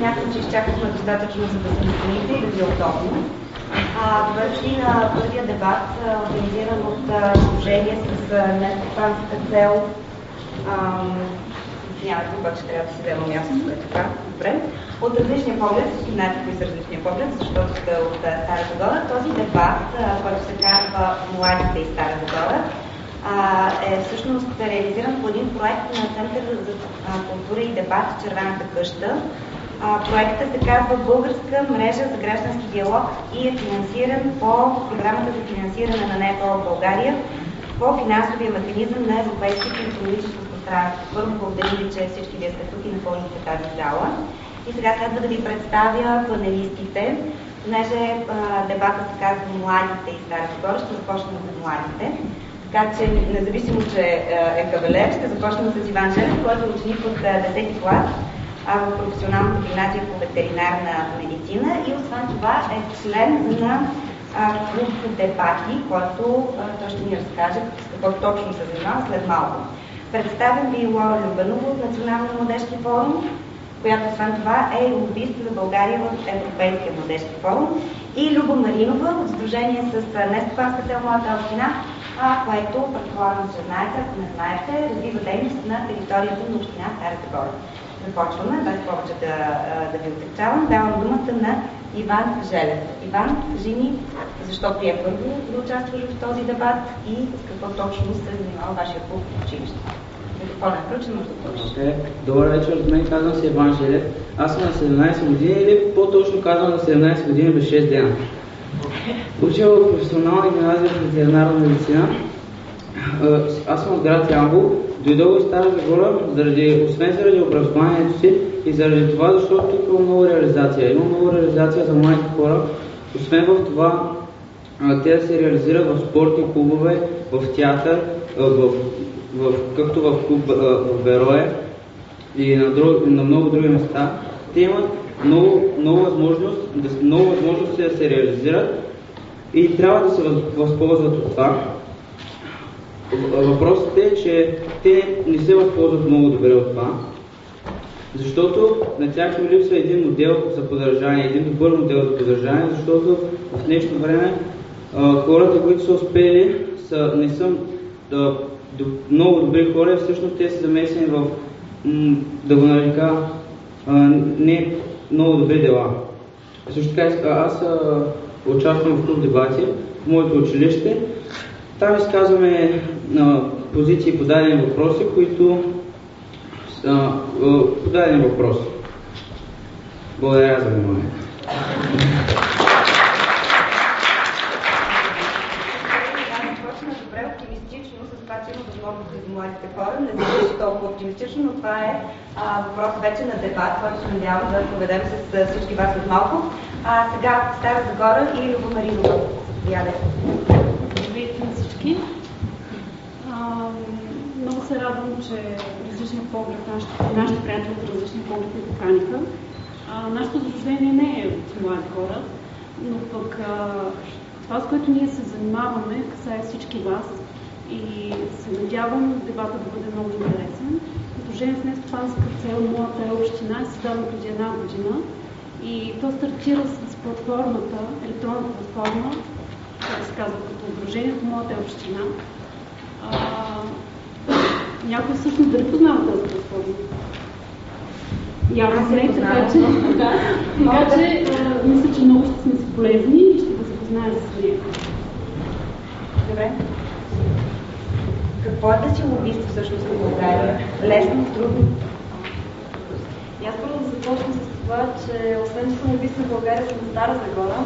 смятам, че изчакахме достатъчно, за да се настаните и да ви е удобно. Върши на първия дебат, организиран от служение с нестопанска цел. Извинявайте, обаче трябва да си взема място, е така. Добре. От различния поглед, знаете кои са различния поглед, защото сте от Стара Загора. Този дебат, който се казва Младите и Стара Загора, е всъщност реализиран по един проект на Център за култура и дебат в Червената къща, проектът се казва Българска мрежа за граждански диалог и е финансиран по програмата за финансиране на НЕПО в България по финансовия механизъм на Европейското економическо пространство. Първо благодаря ви, че всички вие сте тук и напълните тази зала. И сега следва да ви представя панелистите. Понеже дебата се казва Младите и Стара Загора, ще започнем с младите. Така че, независимо, че е кавалер, ще започнем с Иван Желев, който е ученик от 10 клас в професионалната гимназия по ветеринарна медицина и освен това е член на клуб дебати, който той ще ни разкаже какво точно се занимава след малко. Представям ви Лора Любенова от Националния младежки форум, която освен това е лобист за България в Европейския младежки форум и Люба Маринова от Сдружение с нестопанска цел Моята община, което предполагам, че знаете, ако не знаете, развива дейност на територията на община Стара Загора започваме, без повече да, да ви отрицавам. Давам думата на Иван Желев. Иван, кажи ни, защо прие първо да участваш в този дебат и с какво точно се занимава вашия клуб в училище? Микрофонът е включен, може да okay. Добър вечер, от мен казвам се Иван Желев. Аз съм на 17 години или по-точно казвам на 17 години без 6 дена. Учил в професионална гимназия в ветеринарна медицина. Аз съм от град Ямбол Дойдох в Стара Загора, заради, освен заради образованието си и заради това, защото тук има много реализация. Има много реализация за младите хора. Освен в това, те да се реализират в спортни клубове, в театър, в, в, както в клуб в Верое и на, друг, на много други места. Те имат много, много, възможност, много възможности да се реализират и трябва да се възползват от това. Въпросът е, че те не се възползват много добре от това, защото на тях им липсва един модел за поддържание, един добър модел за поддържание, защото в днешно време хората, които са успели, са, не са да, до, много добри хора, всъщност те са замесени в, да го нарека, не много добри дела. Също така аз а, участвам в клуб дебати в моето училище там изказваме на позиции по дадени въпроси, които са по дадени въпроси. Благодаря за вниманието. младите хора. Не звучи толкова оптимистично, но това е а, въпрос вече на дебат, който се надявам да проведем с, с всички вас от малко. А, сега Стара Загора и Любо Маринова. Заповядайте. Здравейте на всички. А, много се радвам, че различни поглед, нашите, нашите приятели от различни погледи ни поканиха. нашето сдружение не е от млади хора, но пък а, това, с което ние се занимаваме, касае всички вас и се надявам дебата да бъде много интересен. Сдружение с нестопанска цел, моята е община, е създадено преди една година и то стартира с платформата, електронната платформа как се казва, като ображение в моята община. Някой всъщност дали познава тази платформа? Явно не, така че, да, така че а, мисля, че много ще сме си полезни и ще го запознаем с нея. Добре. Какво е да си лобист всъщност в България? Лесно, трудно? И аз първо да започна с това, че освен че съм лобист в България, съм Стара Загора,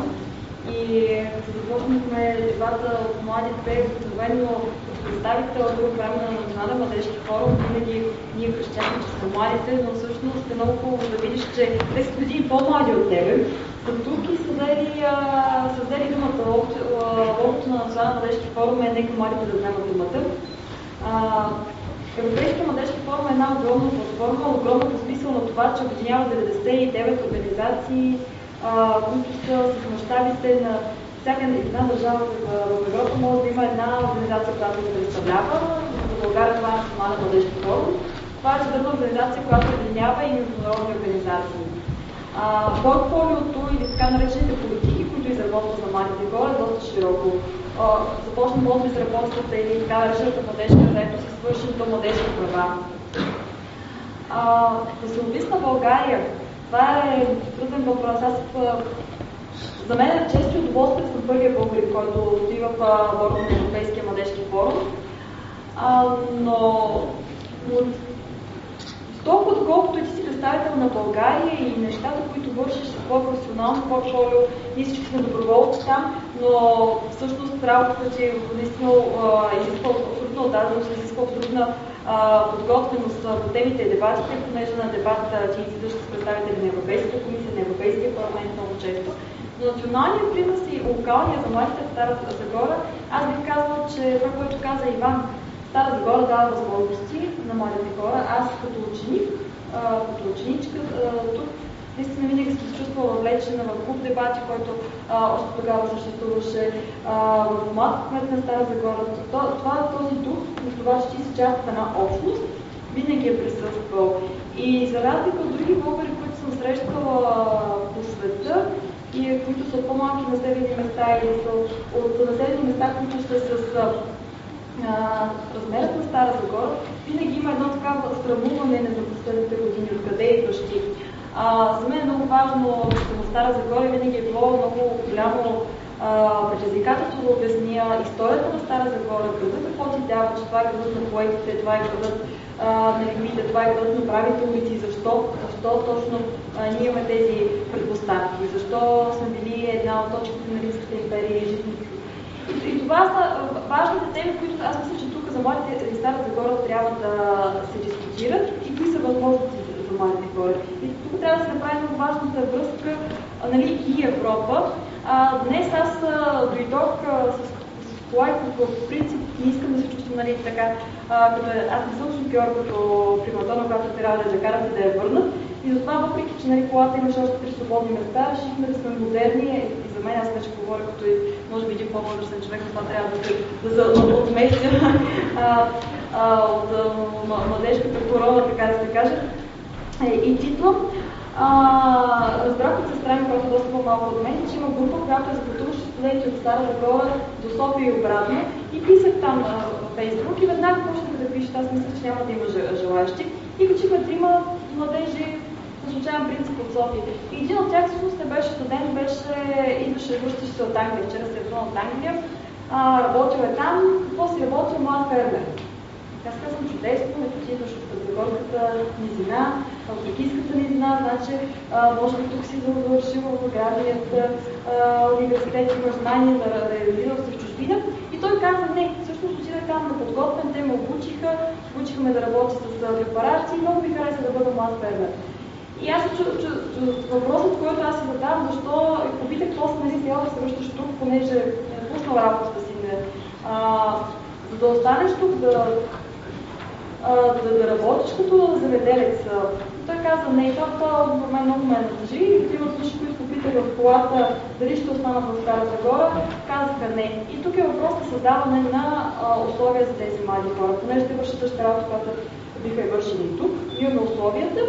и започнахме дебата от младите, обикновено представител от време на Национален младежки форум, винаги ние кръщяхме, че са младите, но всъщност е много хубаво да видиш, че 10 години по-млади от тебе са тук и са взели, са взели думата. Логото на Национален младежки форум е нека младите да вземат думата. Европейския младежки форум е една огромна платформа, огромна по смисъл на това, че обединява 99 организации, които са с мащабите на всяка една държава в Европа може да има една организация, която да представлява. За България това е Национален младежки форум. Това е съдебна организация, която обединява и международни организации. Портфолиото или така наречените политики, които изработват за младите хора, е доста широко. Започна да изработвате или така наречената младежка заедност и свършим до младежки права. Да се обисна България, това е труден въпрос. Аз за мен е често удоволствие, съм първия българин, който отива в борда на Европейския младежки форум. А, но от толкова колкото и ти си представител на България и нещата, които вършиш с твое професионално портфолио, ние всички сме доброволци там, но всъщност работата ти наистина изисква абсолютно отдаденост, изисква абсолютна подготвеност по темите и дебатите, понеже на дебат ти излизаш с представители на Европейската комисия, на Европейския парламент много често. Но националният принос и локалния за младите в Стара Загора, аз бих казала, че това, което каза Иван, Стара Загора дава възможности на младите хора. Аз като ученик, като ученичка, тук наистина винаги съм се чувствала въвлечена в клуб дебати, който а, още тогава съществуваше в млад кмет на Стара Загора. Това, този дух на това, че ти си част от една общност, винаги е присъствал. И за разлика от други българи, които съм срещала по света, и които са по-малки населени места или са от населени места, които са с размерът на Стара Загора, винаги има едно такава срамуване на последните години, откъде идваш ти. А, за мен е много важно, че Стара Загора винаги е било много голямо предизвикателство да обясня историята на Стара Загора, градът какво ти дава, че това е градът на поетите, това е градът на лимите, това е градът на правите улици, защо, защо точно а, ние имаме тези предпоставки, защо сме били една от точките на Римската империя и житници. И, това са важните теми, които аз мисля, че тук за младите Стара Загора трябва да се дискутират и кои са възможности за младите хора. И тук трябва да се направи важната връзка нали, и Европа. А, днес аз дойдох с, колайко, по принцип не искам да се чувствам нали, така, а, като е, аз не съм шофьор като приматона, когато трябва да я закарат и да я върнат. И затова, въпреки че нали, колата имаше още три свободни места, решихме да сме модерни мен, аз вече говоря като и, може би един по-възрастен човек, това трябва да се да, да отместя от младежката корона, така да се каже. Е, и Тито, разбрах от сестра ми, която доста по-малко от мен, че има група, която е за пътуващи студенти от Стара Загора до София и обратно. И писах там във Фейсбук и веднага почнах да пишат, аз мисля, че няма да има желаящи. И качихме трима младежи по случайен принцип от София. И един от тях всъщност не беше студент, беше, идваше, връщаше се от Англия, вчера се от Англия, а, работил е там, си работил млад фермер. Аз казвам чудесно, ето ти идваш от Загорската низина, от Тракийската низина, значи а, може би тук си завършил в аграрният университет, имаш знания да реализирал се в чужбина. И той каза, не, всъщност отидах там да подготвям, те ме обучиха, учихме да работя с препарати и много ми хареса да бъда млад фермер. И аз чу, чу, чу, въпросът, който аз си задавам, защо и попитах после нали трябва да се връщаш тук, понеже е пуснал работата си. Не, а, за да останеш тук, да да, да работиш като заведелец. Той каза, не, това, това отговор мен много ме натъжи. И трима души, които попитали в колата дали ще останат в Стара Загора, казаха не. И тук е въпрос на създаване на а, условия за тези млади хора, понеже те вършат същата работа, която биха и вършили и тук. Имаме условията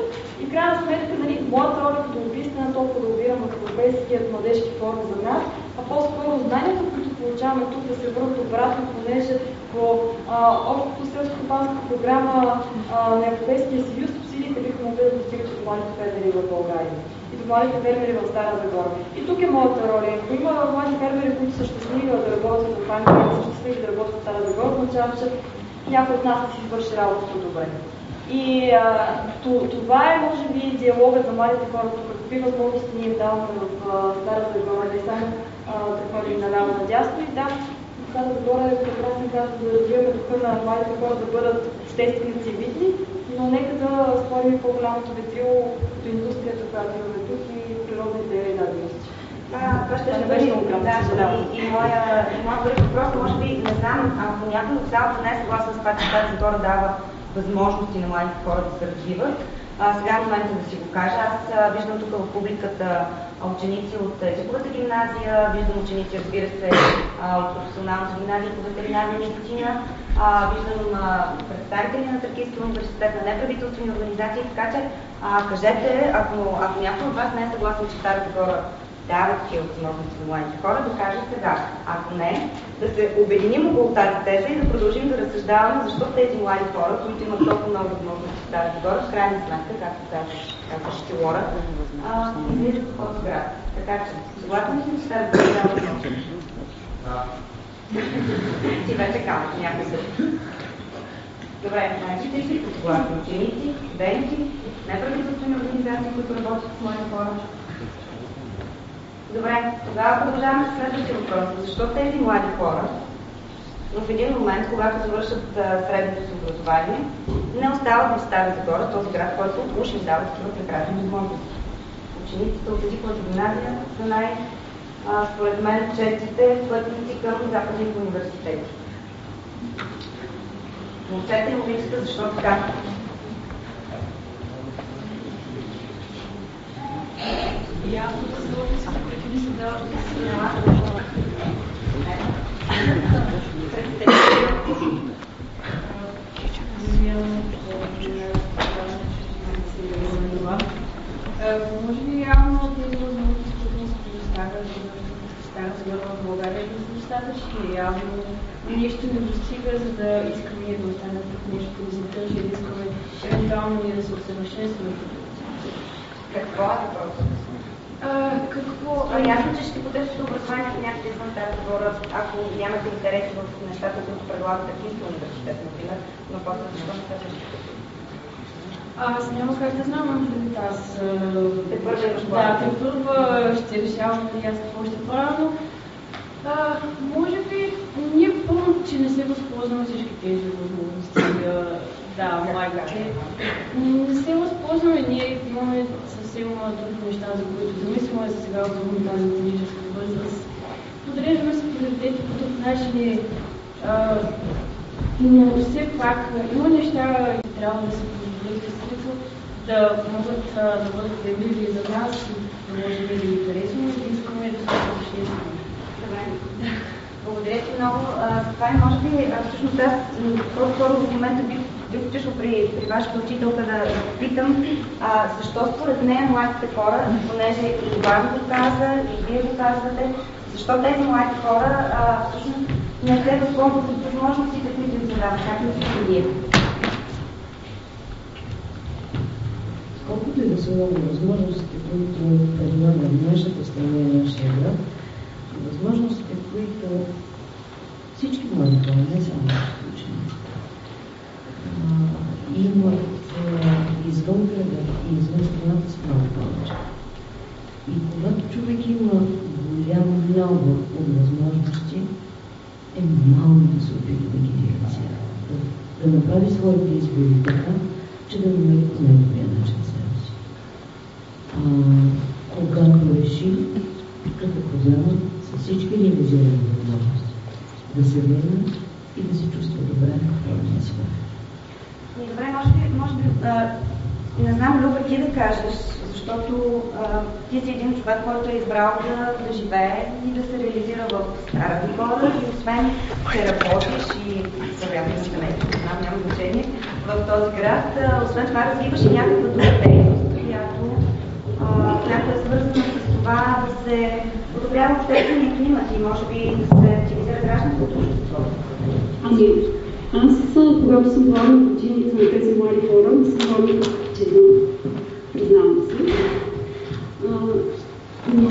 и крайна сметка, нали, моята роля като лобист не толкова да лобирам в Европейският младежки форум за нас, а по-скоро знанията, които получаваме тук да се върнат обратно, понеже по общото селско-стопанска програма а, на Европейския съюз субсидиите биха могли да достигат до младите фермери в България и до младите фермери в Стара Загора. И тук е моята роля. Ако има млади фермери, които са щастливи да работят в Англия, са щастливи да работят в Стара Загора, означава, че някой от нас си свърши работата добре. И а, това е, може би, диалогът за младите хора. Какви възможности ние даваме в Стара Загора, не само ходим наляво надясно. И да, Стара Загора е прекрасен град да развиваме духа на младите хора да бъдат общественици видни, но нека да спорим по-голямото ветрило като индустрията, която имаме тук и природните дадености. Това ще ще бъде да, и, и моя, моя въпрос, може би, не знам, ако някой от залата не е съгласен с това, че тази Загора дава възможности на младите хора да се развиват. А, сега е момента да си го кажа. Аз а, виждам тук в публиката ученици от езиковата гимназия, виждам ученици, разбира се, от професионалната гимназия по ветеринарна медицина, виждам представители на Тракийския университет, на неправителствени организации, така че кажете, ако, ако някой от вас не е съгласен, че Стара Загора дава такива възможности на младите хора, да каже сега. Ако не, да се обединим около тази теза и да продължим да разсъждаваме защо тези млади хора, които имат толкова много възможности в тази гора, в крайна сметка, както казва Штилора, излизат от този град. Така че, съгласен ли че тази гора възможност? Ти вече казах, някой се. Добре, значи всички съгласни ученици, студенти, неправителствени организации, които работят с млади хора, Добре, тогава продължаваме с следващия въпрос. Защо тези млади хора в един момент, когато завършат средното си образование, не остават в Стара Загора, този град, който уж им дава такива прекрасни възможности. Учениците от езиковата гимназия са най, според мен, честите пътници към западните университети. Момчета и момичета, защо така? Явно да се преди се дава да може ли явно тези възможности, които се предоставят Загора в България, да са достатъчни? Явно нещо не достига, за да искаме да останем да се да искаме. Какво е въпросът? какво... А, ясно, че ще потърсите образование в някакви извън тази хора, ако нямате интереси в нещата, които предлагат Акинския университет, например, но после защо не се аз няма как да знам, аз... Те първа Да, те първа ще решавам и аз какво ще правя, но а, може би ние помним, че не се възползваме всички тези възможности. Да, майките. Не се възползваме, ние имаме съвсем други неща, за които замисляме за сега в тази клиническа възраст. Подреждаме се приоритети по друг начин, но все пак има неща, които трябва да се позволят действително да могат да бъдат приемливи за нас, да можем да ги харесваме и да искаме да се. Благодаря ти много. Това е, може би, всъщност аз по-скоро в момента бих бих отишла при, при вашата учителка да питам а, защо според нея младите хора, понеже и Иван го каза, и вие го казвате, защо тези млади хора а, всъщност не се възползват от възможностите, които им задават, как мислите вие? Колкото и да са много възможностите, които предлага нашата страна и нашия град, възможностите, които всички млади хора, не само учени, имат извън града и извън страната с много повече. И когато човек има голямо много от възможности, е малко да се опита да ги реализира. Да, да направи своите избори така, че да намери по най-добрия начин себе си. Когато реши, като програма всички реализирани възможности, да се върне и да се чувства добре в родния свят. Добре, може би, може би а, не знам, Люба, ти да кажеш, защото а, ти си един човек, който е избрал да, да живее и да се реализира в Стара Загора и освен, че работиш и вероятно на семейство, не знам, няма значение, в този град, а, освен това развиваш и някаква друга дейност, която, а, която е свързана с това да се подобрява обществения климат и може би да се активизира гражданското общество. Ами, аз, когато съм била на годините на тези млади хора, съм ходила активно, признавам се. Но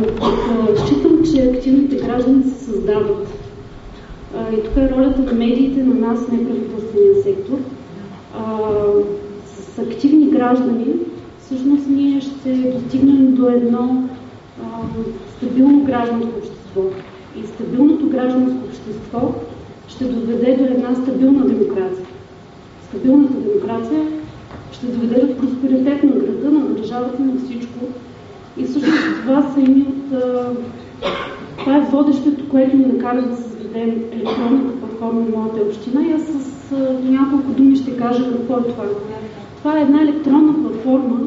считам, че активните граждани се създават. А, и тук е ролята на медиите, на нас, неправителствения сектор. А, с активни граждани, всъщност ние ще достигнем до едно стабилно гражданско общество. И стабилното гражданско общество ще доведе до една стабилна демокрация. Стабилната демокрация ще доведе до просперитет на града, на държавата, на всичко. И всъщност това са едни от... Това е водещето, което ни накара да създадем електронната платформа на моята община и аз с няколко думи ще кажа какво е това. Това е една електронна платформа,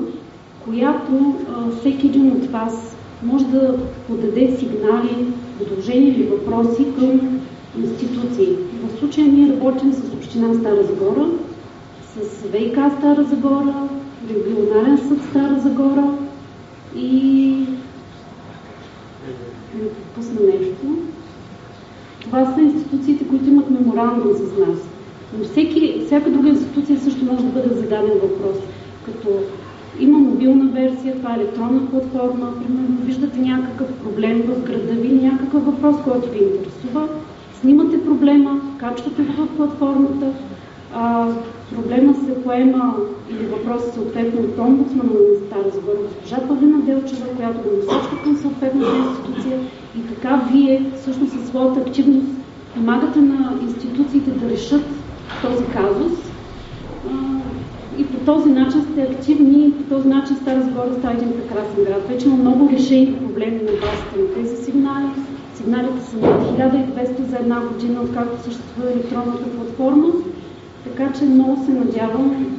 която всеки един от вас може да подаде сигнали, предложения или въпроси към институции. В случая ние работим с Община Стара Загора, с ВИК Стара Загора, Регионален съд Стара Загора и пусна нещо. Това са институциите, които имат меморандум с нас. Но всеки, всяка друга институция също може да бъде зададен въпрос. Като има мобилна версия, това е електронна платформа, примерно виждате някакъв проблем в града ви, някакъв въпрос, който ви интересува, снимате проблема, качвате го в платформата, а, проблема се поема или въпросът съответно от омбудсмана на Стара Загора, госпожа Павлина Делчева, която го насочва към съответната институция. И така вие всъщност със своята активност помагате на институциите да решат този казус и по този начин сте активни и по този начин Стара Загора става един прекрасен град. Вече има много решени проблеми на базата на тези сигнали. Сигналите са над 1200 за една година, откакто съществува електронната платформа. Така че много се надявам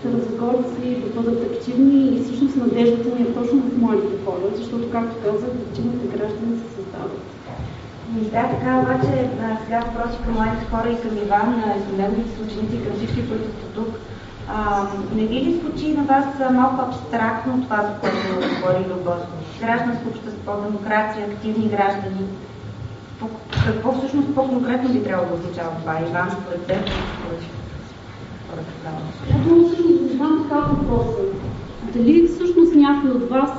старозагорци да бъдат активни и всъщност надеждата ни е точно в младите хора, защото, както казах, активните граждани се създават. Да, така обаче сега въпроси към младите хора и към Иван, към неговите съученици и към всички, които са тук. А, не ви ли звучи на вас малко абстрактно това, за което говори Любов? Гражданско общество, демокрация, активни граждани. Какво всъщност по-конкретно би трябвало да означава това? Иван, според теб? Я думам всъщност да задам така въпроса. Дали всъщност някой от вас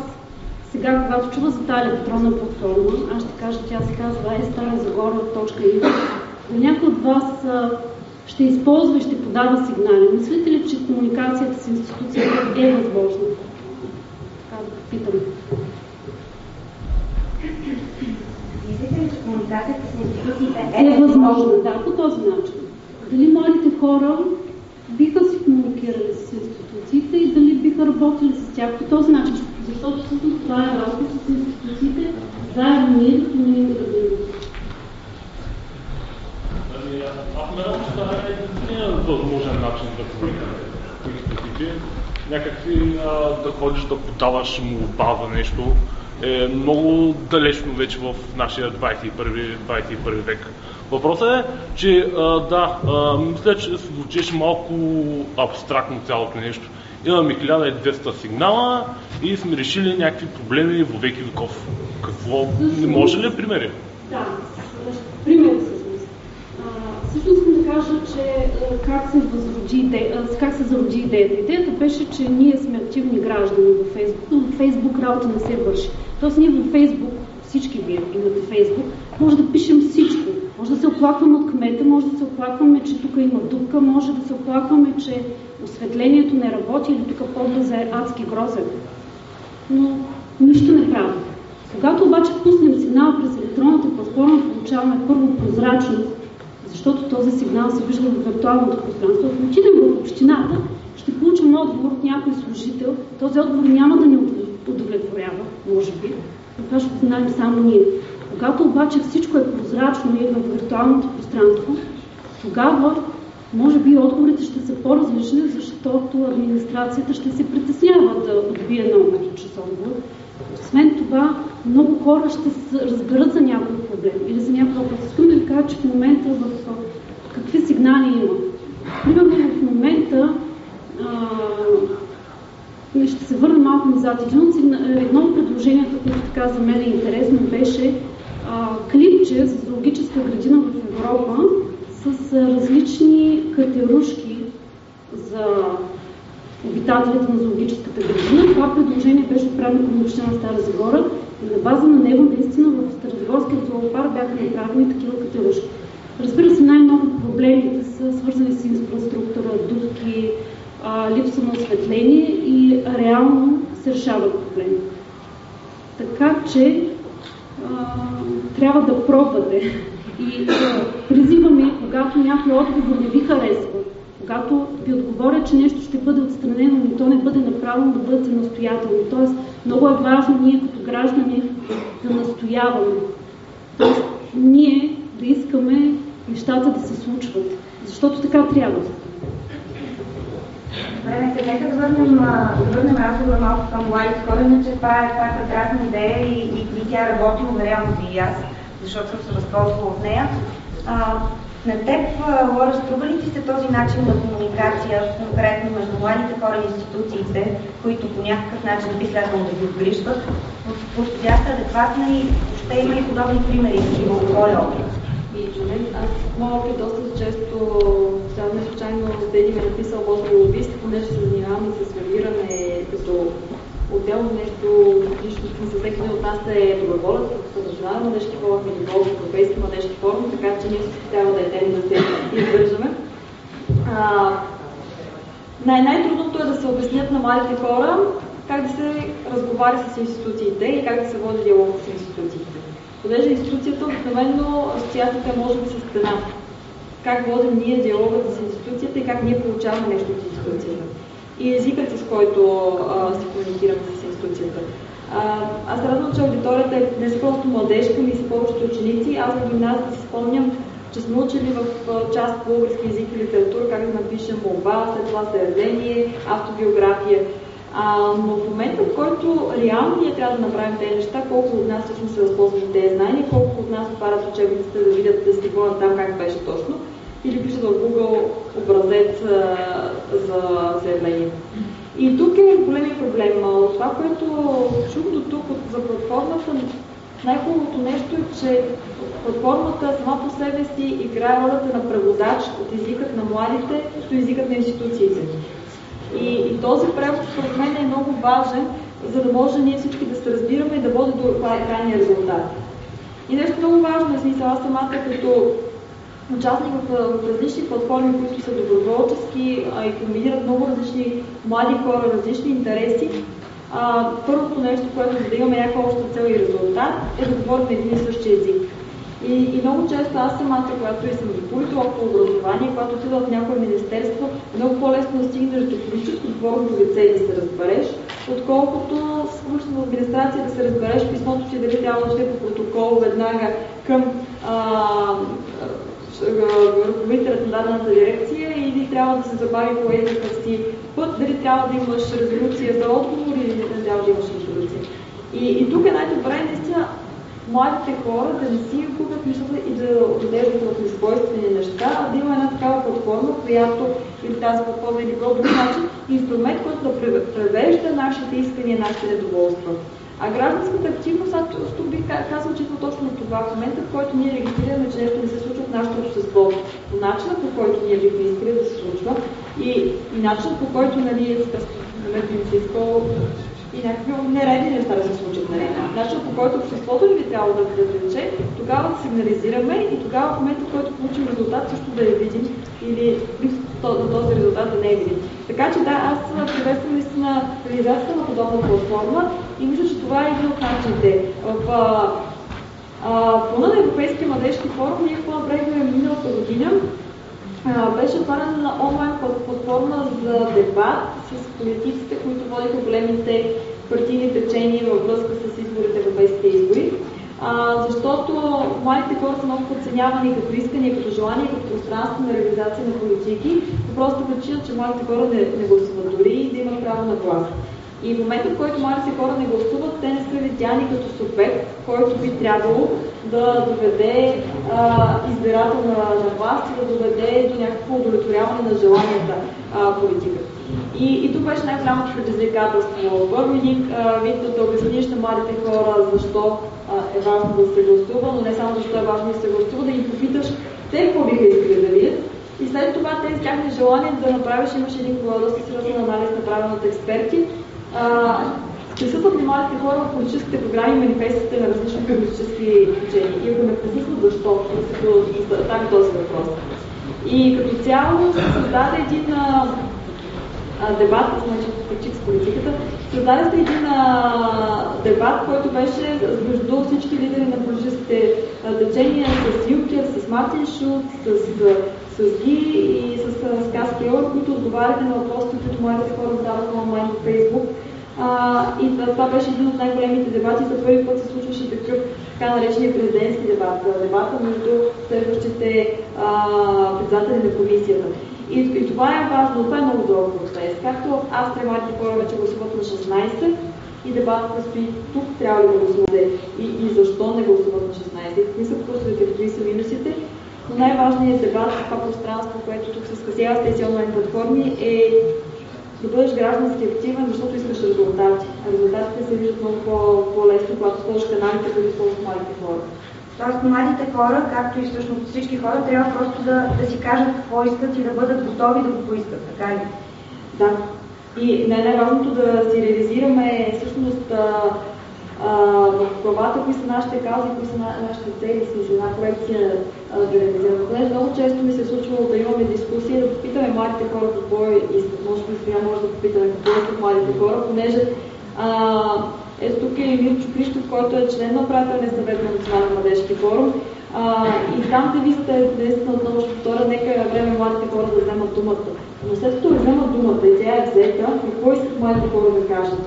сега, когато чува за тази електронна платформа, аз ще кажа, тя се казва е Стара Загора, точка и някой от вас ще използва и ще подава сигнали. Мислите ли, че комуникацията с институцията е възможна? Така да питам. Мислите ли, че комуникацията с институциите е, е възможна? Да, по този начин. Дали младите хора биха си комуникирали с институциите и дали биха работили с тях по този начин? Защото всъщност това е работа с институциите, заедно ние да променим градината. Аз знам, че е възможен начин да институциите. Някакви а, да ходиш да подаваш молба за нещо е много далечно вече в нашия 21, 21 век. Въпросът е, че а, да, а, мисля, че звучеше малко абстрактно цялото нещо. Имаме 1200 сигнала и сме решили някакви проблеми в веки веков. Какво? Не може ли примери? Да, пример всъщност. Всъщност искам да кажа, че как се, възроди, как се зароди идеята. Идеята беше, че ние сме активни граждани във Фейсбук, но Фейсбук работа не се върши. Тоест ние във Фейсбук, всички вие имате Фейсбук, може да пишем всичко. Може да се оплакваме от кмета, може да се оплакваме, че тук има дупка, може да се оплакваме, че осветлението не работи или тук подлеза е адски грозен. Но нищо не правим. Когато обаче пуснем сигнал през електронната платформа, получаваме първо прозрачност, защото този сигнал се вижда в виртуалното пространство. Ако отидем в общината, ще получим отговор от някой служител. Този отговор няма да ни удовлетворява, може би, това ще знаем само ние. Когато обаче всичко е прозрачно и е в виртуалното пространство, тогава може би отговорите ще са по-различни, защото администрацията ще се притеснява да отбие много чрез отговор. Освен това, много хора ще се разберат за някой проблем или за някой въпрос. Искам да ви кажа, че в момента в какви сигнали има. Примерно в момента а, ще се върна малко назад. Едно, едно от предложенията, което така за мен е интересно, беше а, клипче за зоологическа градина в Европа с различни катерушки за обитателите на зоологическата градина. Това предложение беше отправено към община Стара Загора и на база на него наистина в Старозагорския зоопарк бяха направени такива катерушки. Разбира се, най-много проблемите са свързани с инфраструктура, дувки, липса на осветление и реално се решават проблеми. Така че трябва да пробвате и призиваме, когато някой отговор не ви харесва, когато ви отговоря, че нещо ще бъде отстранено, но то не бъде направено, да бъдете настоятелни. Тоест, много е важно ние като граждани да настояваме. Тоест, ние да искаме нещата да се случват. Защото така трябва. Добре, сега да върнем, да върнем разговора малко към младите хора, иначе това е, това е прекрасна идея и, и, и тя работи, уверявам ви и аз, защото съм се възползвала от нея. А, на теб, Лора, струва ли ти се този начин на комуникация, конкретно между младите хора и институциите, които по някакъв начин би следвало да ги обгрижват, подходяща, адекватна и ще има и подобни примери, от твоя опит? За мен, аз опит доста често, сега не случайно Деди ми е написал Босни лобист, понеже се занимаваме с валиране като отделно нещо, лично с всеки един от нас е доброволец, като национален младежки форум или в Европейски младежки форум, така че ние трябва да едем да се издържаме. най- най-трудното е да се обяснят на младите хора как да се разговаря с институциите и как да се води диалог с институциите. Понеже институцията обикновено асоциацията може да се стена. Как водим ние диалогът с институцията и как ние получаваме нещо от институцията. И езикът, с който а, се комуникираме с институцията. А, аз радвам, че аудиторията е не просто младежка, ми са повечето ученици. Аз на гимназията си спомням, че сме учили в част български език и литература как да напишем молба, след това сърдение, автобиография. А, но в момента, в който реално ние трябва да направим тези неща, колко от нас всъщност се възползват тези знания, колко от нас отварят учебниците да видят да говорят там как беше точно, или пишат в Google образец а, за заявление. И тук е големия проблем. Това, което чух до тук за платформата, най-хубавото нещо е, че платформата сама по себе си играе ролята на преводач от езикът на младите до езикът на институциите. И, и този превод според мен е много важен, за да може ние всички да се разбираме и да води до крайния резултат. И нещо много важно е смисъл, аз самата като участник в различни платформи, които са доброволчески а, и комбинират много различни млади хора, различни интереси. А, първото нещо, което за да имаме някаква обща цел и резултат, е да говорим един и същи език. И, и много често аз самата, която и съм политолог по образование, когато отида в някое министерство, много по-лесно да стигнеш до политическо отговорното лице и да се разбереш, отколкото с в администрация да се разбереш писмото си дали трябва да ще по протокол веднага към ръководителят на дадената дирекция или трябва да се забави по един си път, дали трябва да имаш резолюция за отговор или не трябва да имаш резолюция. И, и тук е най-добре младите хора да не си губят мисълта и да отглеждат в несвойствени неща, а да има една такава платформа, която или тази платформа или по друг начин, инструмент, който да превежда нашите искания, нашите недоволства. А гражданската активност, аз тук бих казал, че е точно това. В момента, в който ние регистрираме, че нещо не се случва в нашето общество, по начина, по който ние бихме искали да се случва и, и начинът, по който нали, нали, искал и някакви нередни неща да се случат. Нали? Начинът по който обществото ни би трябвало да привлече, тогава да сигнализираме и тогава в момента, в който получим резултат, също да я видим или на този резултат да не е видим. Така че да, аз приветствам наистина реализацията на подобна платформа и мисля, че това е един от начините. В плана на Европейския младежки форум ние какво направихме миналата година, беше отворена онлайн платформа за дебат с политиците, които водиха големите партийни течения във връзка с изборите, европейските избори. А, защото младите хора са много подценявани като искания, като желание, като пространство на реализация на политики, по просто причина, че младите хора не, не гласуват дори и да имат право на глас. И в момента, в който младите хора не гласуват, те не са видяни като субект, който би трябвало да доведе а, избирател на, на власт и да доведе до някакво удовлетворяване на желанията а, политика. И, и тук беше най-голямото предизвикателство. Първо един вид да обясниш на младите хора защо а, е важно да се гласува, но не само защо е важно да се гласува, да им попиташ те какво биха искали да видят. И след това те с тяхни желания да направиш, имаше един доста сериозен анализ, направен от експерти, ли младите хора в политическите програми и манифестите на различни политически движения? И ако не присъстват, защо? Постави този въпрос. И като цяло се създаде един а, дебат, значи причих с политиката, създаде се един а, дебат, който беше между всички лидери на политическите течения, с Юкер, с Мартин Шулц, с, с, с Ги и с, с Каски които отговаряха на въпросите, които младите хора задаваха онлайн в Фейсбук А, и това беше един от най-големите дебати. За първи път се случваше такъв така наречения президентски дебат, дебата между следващите председатели на комисията. И, и това е важно, това е много дълъг процес. Както Австрия, младите хора вече гласуват на 16 и дебатът стои тук трябва да гласувате и, и защо не гласуват на 16, какви са плюсовете, какви са. Но най-важният дебат в това пространство, което тук се скъсява с тези онлайн платформи е да бъдеш граждански активен, защото искаш резултати. А резултатите се виждат много по-лесно, когато сложиш каналите, които сложат младите хора. Тоест, младите хора, както и всъщност всички хора, трябва просто да, да си кажат какво искат и да бъдат готови да го поискат, така ли? Да. И най-важното да си реализираме всъщност в главата, кои са нашите каузи, кои са нашите цели, с една проекция да реализираме. Понеже много често ми се е случвало да имаме дискусия, да попитаме младите хора какво искат. Може би сега може да попитаме какво искат младите хора, понеже а, ето тук е Емил Чукрищов, който е член на управителния съвет на Национален младежки форум. А, и там те виждате, наистина отново ще повторя, нека е време младите хора да вземат думата. Но след като вземат думата и тя е взета, какво искат младите хора да кажат?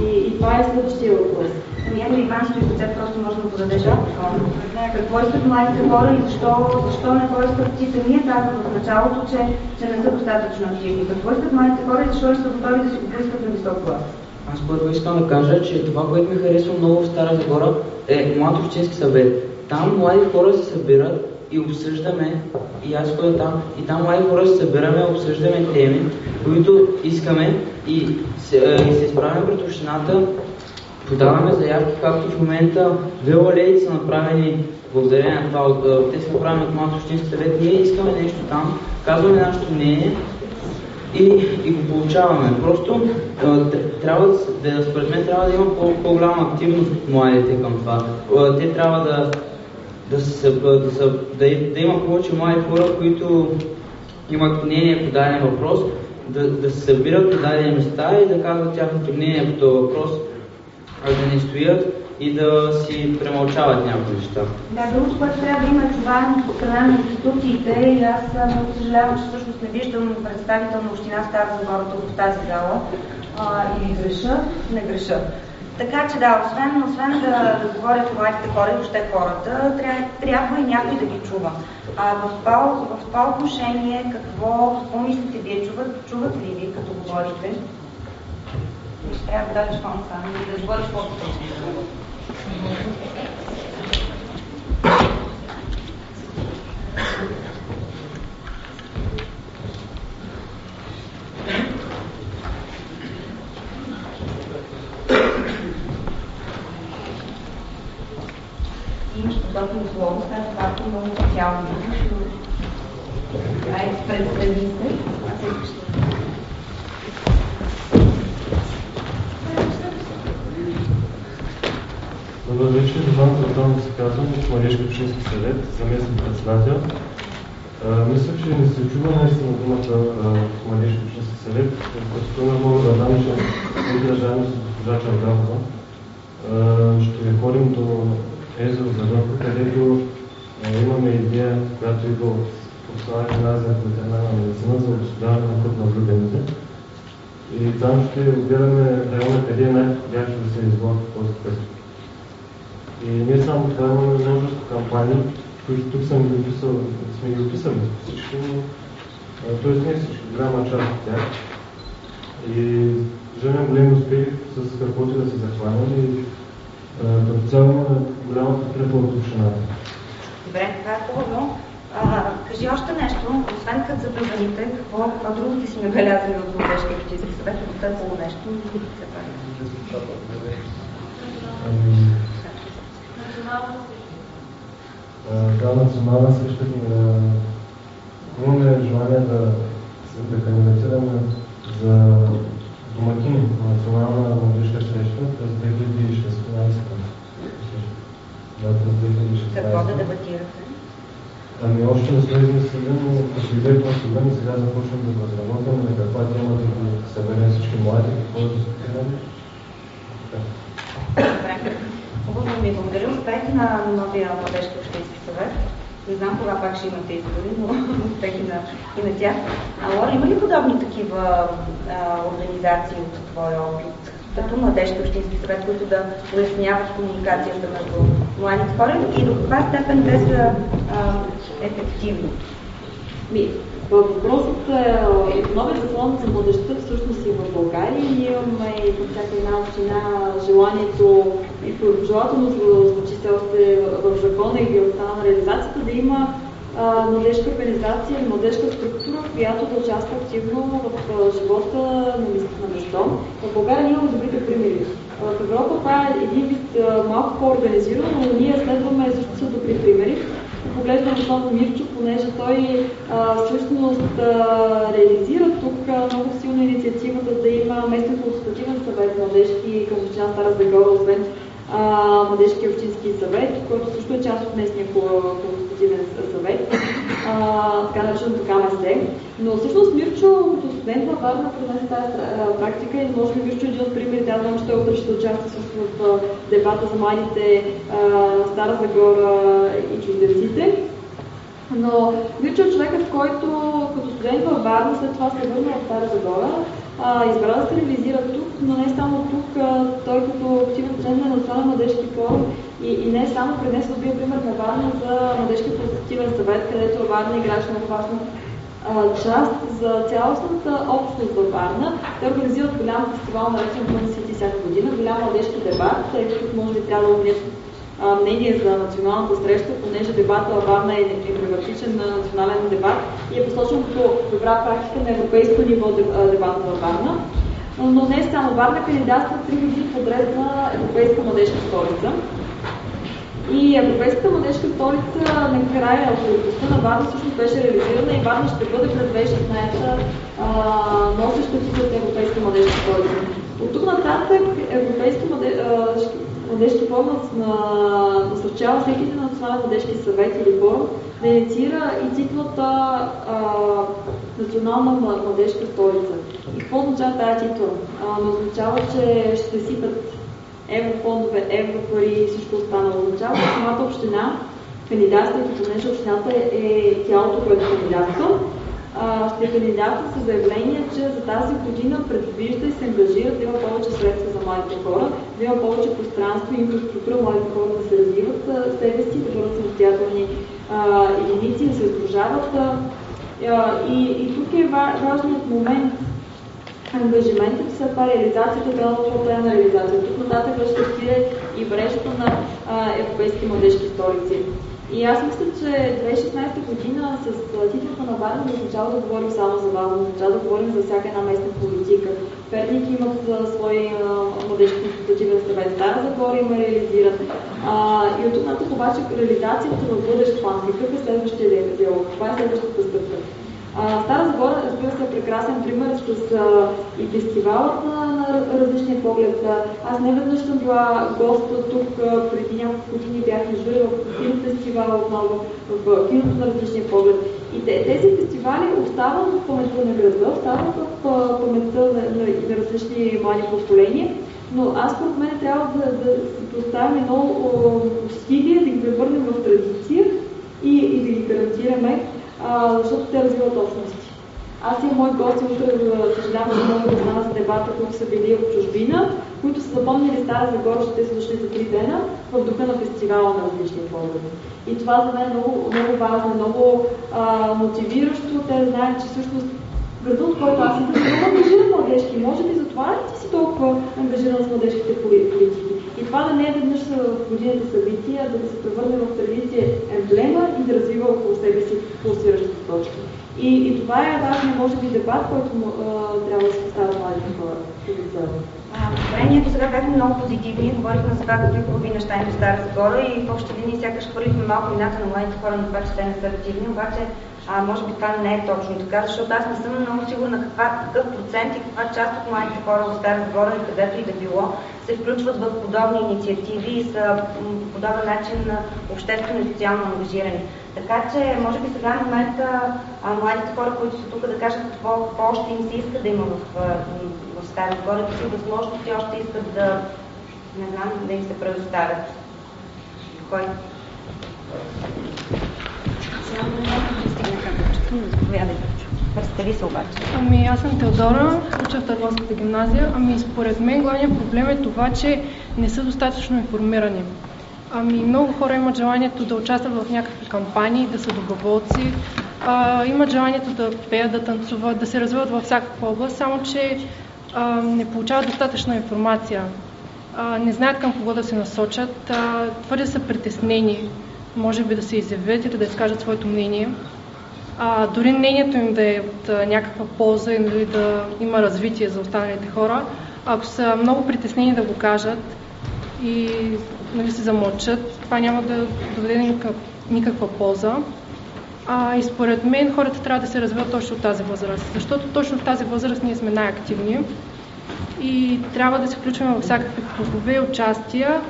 И, и това е следващия въпрос. Ами Иван Стоицец просто може да подаде отговор. Какво искат младите хора и защо, защо не го искат ти самия каза в началото, че, че не са достатъчно активни. Какво искат младите хора и защо не са готови да си го поискат на висок глас? Аз първо искам да кажа, че това, което ми харесва много в Стара Загора е Млад общински съвет. Там млади хора се събират и обсъждаме, и аз ходя там, и там млади хора се събираме, обсъждаме теми, които искаме и се, и се изправяме пред общината, подаваме заявки, както в момента две алеи са направени благодарение на това, те са направени от Малко Общински съвет, ние искаме нещо там, казваме нашето мнение и, и го получаваме. Просто трябва да, според мен трябва да има по, по-голяма активност от младите към това. Те трябва да, да, се, да, да, да, да има повече млади хора, които имат мнение по даден въпрос, да, да се събират по дадени места и да казват тяхното мнение по този въпрос, а да не стоят и да си премълчават някои неща. Да, другото, което трябва да има е чуваемост от страна на институциите и аз много съжалявам, че всъщност не виждам представител на община Стара Загора тук в тази зала а, или греша, не греша. Така че да, освен, освен да, да говорят младите хора и въобще хората, трябва, трябва и някой да ги чува. А в това, в това отношение какво, какво мислите вие? Чуват, чуват ли ви, като говорите? Трябва да дадеш фон само и да говориш по-точно. имаш подобно слово, става факто много специално. Ай, представи се, аз Иван се казвам от Младежки общински съвет, заместник председател. мисля, че не се чува наистина думата в Младежки общински съвет. Като мога да дам, че държавни с госпожа Чалгавова ще ходим до езеро Задорка, където имаме идея, която идва от професионалния гимназия по ветеринарна медицина за обособяване на път на влюбените. И там ще отгледаме района, къде е най-подходящо да се изготви този път. И не само това, имаме множество кампании, които тук съм ги описал, сме ги описали всички, но т.е. не всички, голяма част от тях. И женем големи успехи с каквото да се захванем и като цяло имаме голяма подкрепа от общината. Добре, това е хубаво. А, кажи още нещо, освен като за безаните, какво, друго ти си набелязали в Младежкия общински съвет, ако това е хубаво нещо, се прави. Да, национална среща имаме желание да, да кандидатираме за домакини на национална младежка среща през 2016 да, през 2016. Какво да дебатирате? Ами още не сме измислили, но като идея това и сега започваме да разработваме на каква тема да съберем всички млади, какво да дискутираме. Хубаво ми благодаря. Успехи на новия младежки общински съвет. Не знам кога пак ще имате избори, но успехи на, и на тях. А, Лора, има ли подобни такива а, организации от твоя опит? като младежки общински съвет, които да улесняват комуникацията между младите хора и до каква степен те са ефективни? Въпросът е новия закон за младежта всъщност и в България. Ние имаме и в всяка една община желанието и пожелателно звучи се още в закона и в на реализацията да има младежка организация или младежка структура, която да участва активно в живота на место. В България имаме добрите примери. В Европа това е един вид малко по-организирано, но ние следваме също са добри примери. Поглеждам отново Мирчо, понеже той а, всъщност а, реализира тук а, много силна инициативата да има местен консултативен съвет младежки към община Стара Загора, освен младежкия общински съвет, който също е част от местния консултативен съвет, така нареченото КМС. Но всъщност Мирчо като студент на Варна пренесе тази практика и може би Мирчо е един от примерите. Аз знам, че той утре ще участва в дебата за младите Стара Загора и чужденците. Но Мирчо е човекът, който като студент във Варна след това се върна в Стара Загора избра да се реализира тук, но не само тук, той като активен член на Национален младежки форум и, и не само принес добрия пример на Варна за младежки консултативен съвет, където Варна играше много важна част за цялостната общност във Варна. Те организират голям фестивал, наречен Fun City всяка година, голям младежки дебат, тъй като може би трябва да обнят мнение за националната среща, понеже дебата във Варна е емблематичен на национален дебат и е посочен като добра практика на европейско ниво дебата във Варна. Но не само Варна кандидатства три години подред на Европейска младежка столица. И Европейската младежка столица накрая авторитетността на Варна всъщност беше реализирана и Варна ще бъде през 2016 носеща от Европейска младежка столица. От тук нататък Европейска младежка младежки форум на, насърчава всеки един национален младежки съвет или форум да инициира и цикълата национална младежка столица. И какво означава тази титла? А, означава, че ще сипат еврофондове, европари и всичко останало. Че самата община кандидатства, и понеже общината е, е тялото, което кандидатства, ще кандидатства с заявление, че за тази година предвижда и се ангажира да има повече средства за младите хора, да има повече пространство и инфраструктура младите хора да се развиват себе си, да бъдат самостоятелни единици, да се сдружават. И, и тук е важният момент ангажиментът, след това реализацията е била платена реализация. Тук нататък ще стига и мрежата на а, европейски младежки столици. И аз мисля, че 2016 година с титлата на Варна не означава да говорим само за Варна, означава да говорим за всяка една местна политика. Перник имат свой младежки консултативен съвет, Стара Загора има реализират. А, и от тук нататък обаче реализацията в бъдещ план, какъв е следващия диалог, това е следващата стъпка. Стара Загора, разбира се, е прекрасен пример с а, и фестивалът на, на различния поглед. Аз не веднъж съм била гост тук, а, преди няколко години бях на жури в кинофестивал отново, в киното на различния поглед. И те, тези фестивали остават в паметта на града, остават в паметта на, на, на различни млади поколения, но аз според мен трябва да, да поставим едно усилие да ги превърнем в традиция и, и да ги гарантираме защото те развиват общности. Аз имам мои гости, утре, съжалявам, че много да с дебата, които са били в чужбина, които са запомнили Стара Загора, че те са дошли за три дена в духа на фестивала на различни погледи. И това за мен е много, много важно, много а, мотивиращо. Те знаят, че всъщност града, от който аз съм много ангажиран младежки. Може би затова ти си толкова ангажиран с младежките политики? И това да не е веднъж в годината събития, да се превърне в традиция емблема и да развива около себе си пулсиращите точки. И, и това е важният, може би, дебат, който а, трябва да се поставя младите хора. Добре, ние сега бяхме много позитивни, говорихме за това какви хубави неща има Стара Загора и в общи линии сякаш хвърлихме малко вината на младите хора на това, че те не са активни, обаче а, може би това не е точно така, защото аз не съм много сигурна каква, какъв процент и каква част от младите хора в Стара Загора и където и да било се включват в подобни инициативи и са по подобен начин обществено и социално ангажирани. Така че, може би сега в момента а, младите хора, които са тук да кажат какво, какво още им се иска да има в, в Стара Загора, какви възможности още искат да, не знам, да им се предоставят. Кой? Представи се обаче. Ами аз съм Теодора, уча в Търговската гимназия. Ами според мен главният проблем е това, че не са достатъчно информирани. Ами много хора имат желанието да участват в някакви кампании, да са доброволци, а, имат желанието да пеят, да танцуват, да се развиват във всякаква област, само че а, не получават достатъчна информация. А, не знаят към кого да се насочат, а, твърде са притеснени, може би да се изявят или да изкажат своето мнение. А, дори мнението им да е от някаква полза или да има развитие за останалите хора, ако са много притеснени да го кажат и нали, се замълчат, това няма да доведе никаква, никаква полза. А, и според мен хората трябва да се развиват точно от тази възраст, защото точно в тази възраст ние сме най-активни и трябва да се включваме във всякакви клубове, участия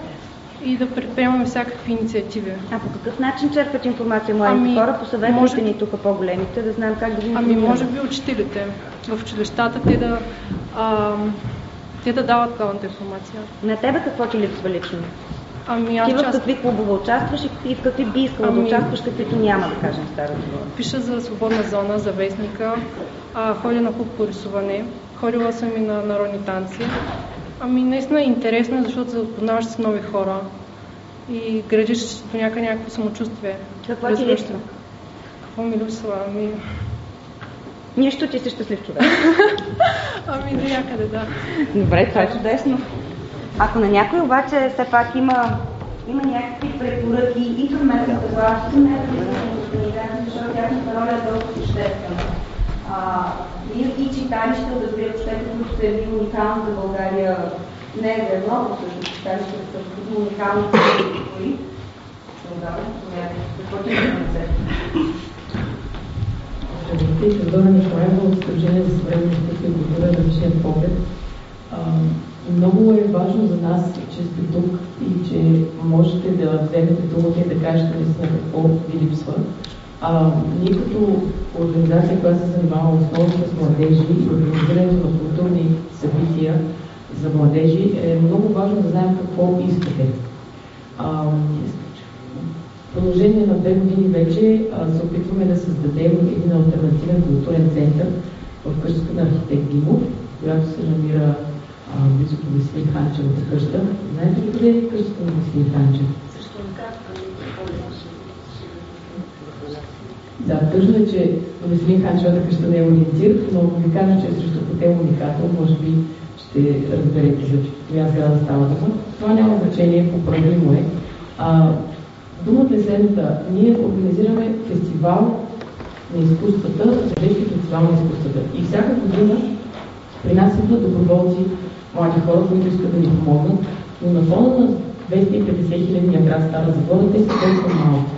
и да предприемаме всякакви инициативи. А по какъв начин черпат информация младите Ами, хора? Посъветвайте може- ни тук по-големите, да знаем как да ги Ами може би учителите в училищата те да, а, те да дават такавата информация. На тебе какво ти липсва лично? Ами аз Ти в какви клубове участваш и- в какви би искала да Ами- участваш, каквито няма, да кажем, Стара Загора? пиша за свободна зона, за вестника, а, ходя на клуб по рисуване, ходила съм и на народни танци. Ами наистина е интересно, защото се запознаваш с нови хора и градиш до някъде някакво самочувствие. Какво ти липсва? Какво ми липсва? Ами, Нищо, ти си щастлив човек. ами до някъде, да. Добре, това е чудесно. Ако на някой обаче все пак има, има някакви препоръки и към местната власт, и към организации, защото тяхната роля е доста съществена. А, и, и да бъдат обществото, се яви уникално за България, не е за едно, всъщност читалищата са абсолютно уникални култури. Тогава, какво ти ще Здравейте, Теодора Николаева от Сдружение за съвременна изкуство и култура Висшия поглед. Много е важно за нас, че сте тук и че можете да вземете думата и да кажете наистина какво ви липсва. Ние като организация, която се занимава основно с младежи и организирането на културни събития за младежи, е много важно да знаем какво искате. А, в продължение на две години вече а, се опитваме да създадем един альтернативен културен център в къщата на архитект Димов, която се намира близо до Веселин Ханчевата къща. Знаете ли къде е къщата на Веселин Ханчев? Да, тъжно е, че Веселин Ханчевата къща не е ориентир, но ви кажа, че е срещу хотел Уникатор, може би ще разберете за коя сграда става дума. Това няма значение, поправимо е. А, Думата е следната. Ние организираме фестивал на изкуствата, Младежки фестивал на изкуствата. И всяка година при нас идват доброволци, млади хора, които искат да ни помогнат, но на фона на 250 хилядния град Стара Загора, те са толкова малко.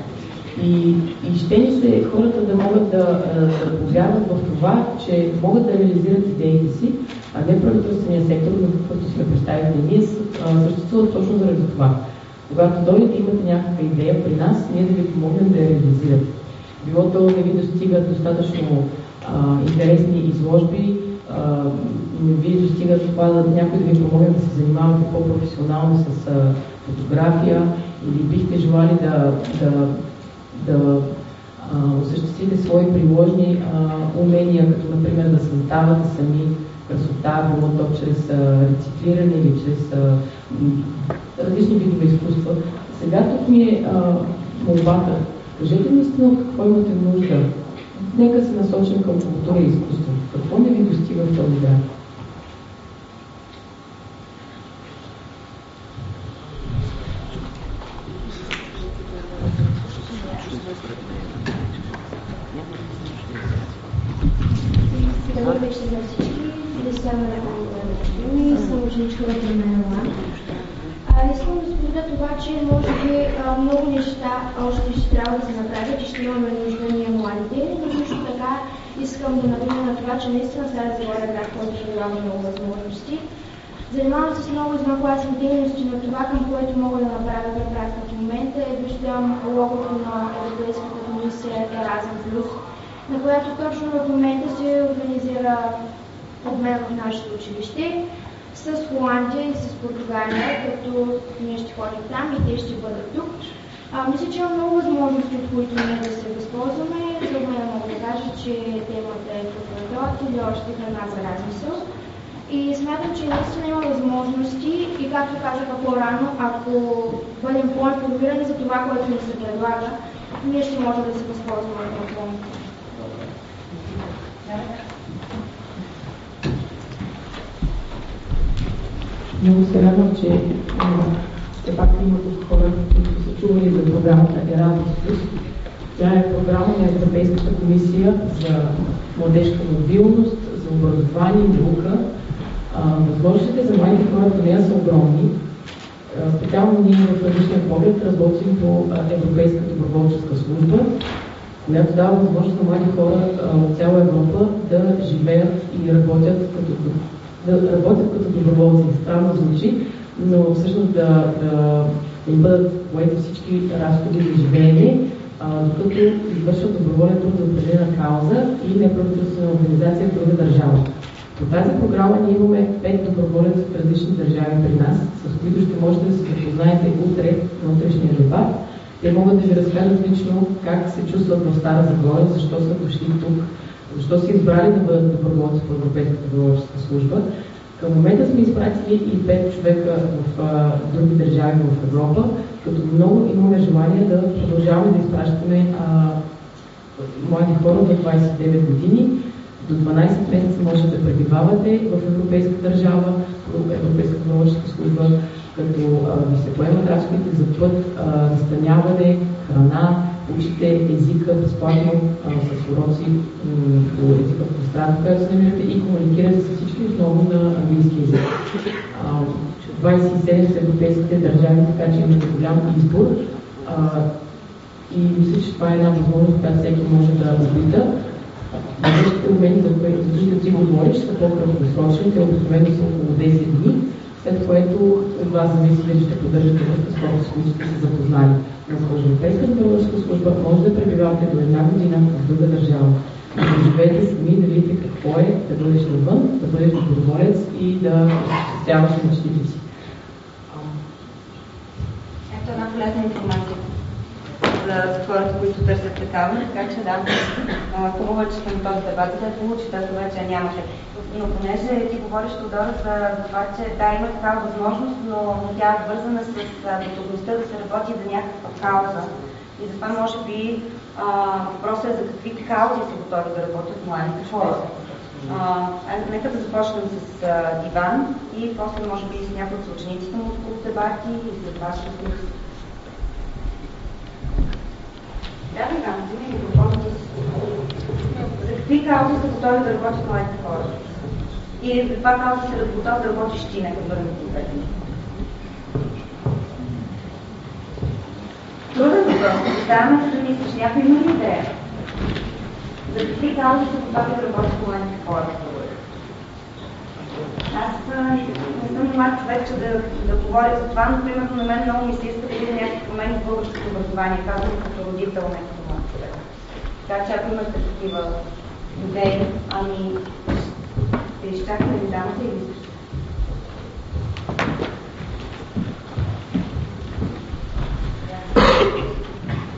И, и се хората да могат да, да повярват в това, че могат да реализират идеите си, а не правителствения сектор, на какъвто сме представители. Ние съществуват точно заради това. Когато дойдете имате някаква идея при нас, ние да ви помогнем да я реализирате. Било то не ви достигат достатъчно а, интересни изложби, а, не ви достига това да някой да ви помогне да се занимавате по-професионално с а, фотография или бихте желали да, да, да осъществите свои приложни умения, като например да създавате сами красота, било то чрез рециклиране или чрез различни видове изкуства. Сега тук ми е молбата. Кажете от какво имате нужда. Нека се насочим към култура и изкуство. Какво не ви достига в този град? Добър вечер на всички. Десява на съм ученичка в Премена а, Искам да споделя това, че може би а, много неща още ще трябва да се направят и ще имаме нужда ние младите, но също така искам да напомня на това, че наистина Стара Загора град, който предлага много възможности. Занимавам се с много извънкласни дейности, но това, към което мога да направя препратка в момента е виждам логото на Европейската комисия Erasmus Plus, на която точно в момента се организира обмен в нашето училище с Холандия и с Португалия, като ние ще ходим там и те ще бъдат тук. А, мисля, че има много възможности, от които ние да се възползваме. За мен мога да кажа, че темата е подготовка или още храна за размисъл. И смятам, че наистина има възможности и както казаха по-рано, ако бъдем по-информирани за това, което ни се предлага, ние ще можем да се възползваме от това. Много се радвам, че все пак има хора, които са чували за програмата Erasmus+. Тя е програма на Европейската комисия за младежка мобилност, за образование, наука. Възможностите за младите хора по нея са огромни. Специално ние в различния поглед работим по Европейската доброволческа служба, която дава възможност на млади хора от цяла Европа да живеят и работят като да работят като доброволци. Странно звучи, но всъщност да, да им бъдат поети всички разходи за живеене, докато извършват доброволен труд за определена кауза и неправителствена организация в друга държава. По тази програма ние имаме пет доброволеци в различни държави при нас, с които ще можете да се запознаете утре на утрешния дебат. Те могат да ви разкажат лично как се чувстват в Стара Загора, защо са дошли тук, защо са избрали да бъдат доброволци в Европейската доброволческа служба. Към момента сме изпратили и 5 човека в а, други държави в Европа, като много имаме желание да продължаваме да изпращаме а, млади хора до 29 години. До 12 месеца може да пребивавате в европейска държава, в Европейска доброволческа служба, като а, ви се поемат разходите за път, а, настаняване, храна, учите езика безплатно с уроци по езика в страната, където се намирате и комуникирате с всички основно на английски език. 27 са европейските държави, така че имате голям избор. И мисля, че това е една възможност, която всеки може да опита. Бъдещите умения, за които ти говориш, са по-краткосрочни, те обикновено са около 10 дни след което от вас зависи дали ще поддържате връзка с хората, с които сте се запознали. Но в Европейската българска служба може да пребивавате до една година в друга държава. Да живеете сами, да видите какво е да бъдеш навън, да бъдеш доброволец и да осъществяваш мечтите си. Ето една полезна информация за хората, които търсят такава, така че да, хубаво е, че сме този дебат, да е хубаво, че тази вече нямаше но понеже ти говориш, Тодора, за, това, че да, има такава възможност, но, тя е вързана с готовността да се работи за някаква кауза. И затова може би въпросът е за какви каузи са готови да работят младите хора. А, нека да започнем с а, Иван и после може би с някои от учениците му от дебати и след това ще се. Да, Иван, вземи микрофона За какви каузи са готови да работят младите хора? И каква кауза се готов да работиш ти, нека върнем конкретно. Труден въпрос. Задаваме се да мислиш. Някой има ли идея? За какви каузи са готови да работят младите хора? Аз не съм млад човек, че да, да говоря за това, но примерно на мен много ми се иска да видя някакви промени в българското образование, казвам като родител, не като млад човек. Така че ако имате такива идеи, ами ще изчакаме да дамата или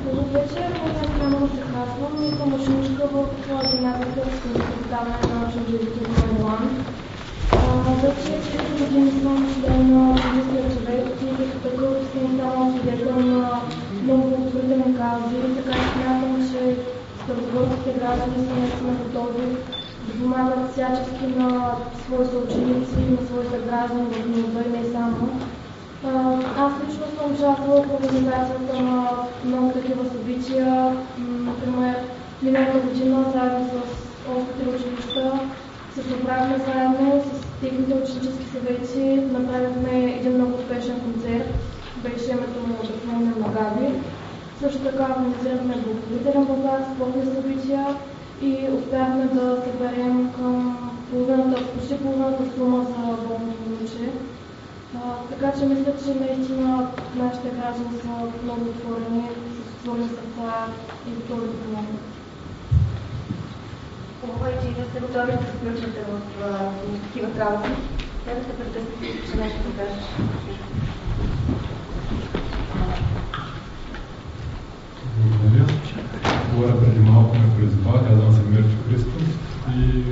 Добър вечер, уважаема се казвам и съм ученичка в гимназията с на научно-живително онлайн. Вече 4 години съм член на Мислия миналата година заедно с още училища се събрахме заедно с техните ученически съвети, направихме един много успешен концерт. Беше името му да на Габи. Също така организирахме благотворителен базар, спортни събития и успяхме да съберем към половината, почти половината сума за болното момиче. така че мисля, че наистина нашите граждани са много отворени, с отворени сърца и готови да помогнат. Хубаво е, че вие сте готови да се включвате в такива работи. Трябва да се прекъснете, че нещо да кажеш. Благодаря. Говоря преди малко ме призва, казвам се Мирчо Христов и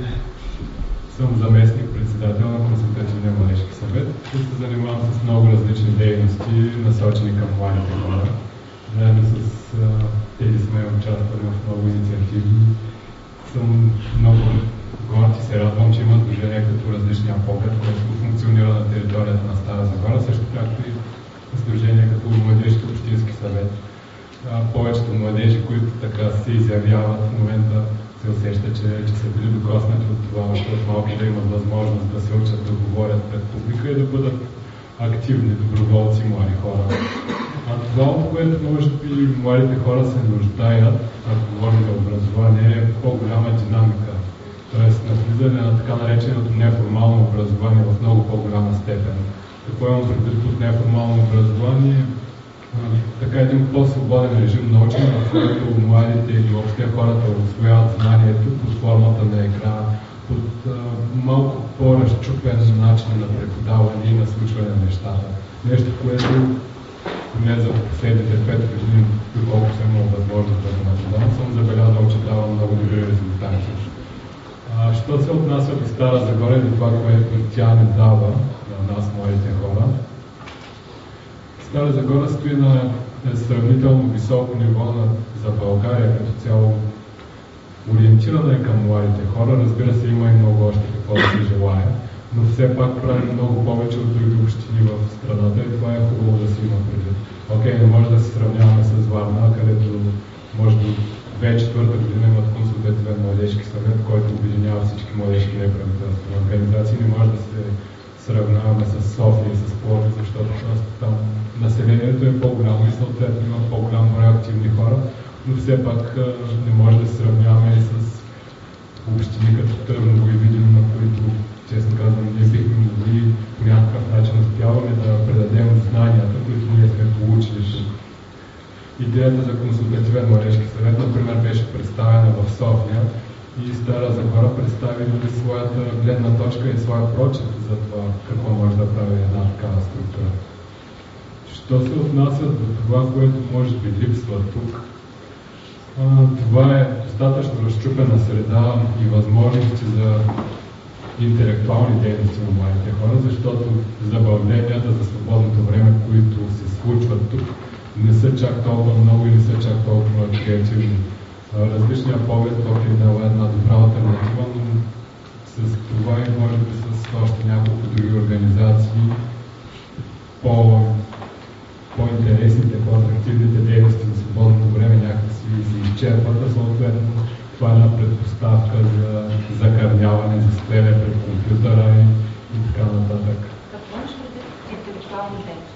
съм заместник председател на Консултативния младежки съвет и се занимавам с много различни дейности, насочени към младите хора. Заедно с тези сме участвали в много инициативи, съм много горд и се радвам, че има движение като различния поглед, което функционира на територията на Стара Загора, също както и сдружение като Младежки общински съвет. повечето младежи, които така се изявяват в момента, се усеща, че, че са били докоснати от това, защото малко да имат възможност да се учат да говорят пред публика и да бъдат активни доброволци, млади хора. А това, от което може би младите хора се нуждаят, ако говорим за образование, е по-голяма динамика. Тоест, навлизане на така нареченото неформално образование в много по-голяма степен. Какво имам предвид от неформално образование? така един по-свободен режим на учене, в който младите или въобще хората освояват знанието под формата на екрана, под малко по-разчупен начин на преподаване и на случване на нещата. Нещо, което не за последните пет години, доколко съм имал възможност да наблюдавам, съм забелязал, че дава много добри резултати. А, що се отнася до Стара Загоре, до това, което тя не дава на нас, младите хора, Стара Загора стои на сравнително високо ниво на, за България като цяло. Ориентирана е към младите хора, разбира се, има и много още какво да се желая, но все пак прави много повече от други общини в страната и това е хубаво да си има предвид. Окей, не може да се сравняваме с Варна, където може две четвърта година имат консултативен младежки съвет, който обединява всички младежки неправителствени организации. Не може да се сравняваме с София и с Пловдив, защото там населението е по-голямо и съответно има по-голям брой активни хора, но все пак не може да се сравняваме с общини като Търново и Видим, на които, честно казвам, ние бихме могли по някакъв начин успяваме да предадем знанията, които ние сме получили. Идеята за консултативен младежки съвет, например, беше представена в София и Стара Загора представи нали, своята гледна точка и своя прочет за това какво може да прави една такава структура. Що се отнася до това, което може би липсва тук, това е достатъчно разчупена среда и възможности за интелектуални дейности на младите хора, защото забавленията за свободното време, които се случват тук, не са чак толкова много и не са чак толкова креативни различния поглед, който е дала една добра альтернатива, но с това и може би с още няколко други организации по, по-интересните, по-атрактивните дейности на свободното време някакси се изчерпват, а съответно това е една предпоставка за закърняване, за стоене пред компютъра и, и така нататък. Какво ще интелектуална дейност?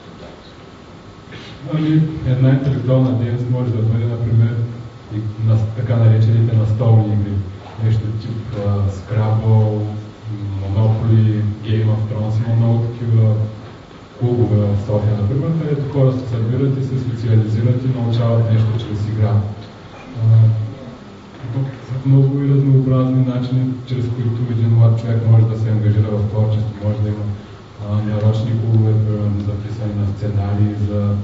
Ами, една интелектуална дейност може да бъде, например, и на така наречените настолни игри. Нещо тип Scrabble, Monopoly, Game of Thrones, много такива клубове в София, например, където хора се събират и се социализират и научават нещо чрез игра. много и разнообразни начини, чрез които един млад човек може да се ангажира в творчество, може да има нарочни клубове, за писане на сценарии, за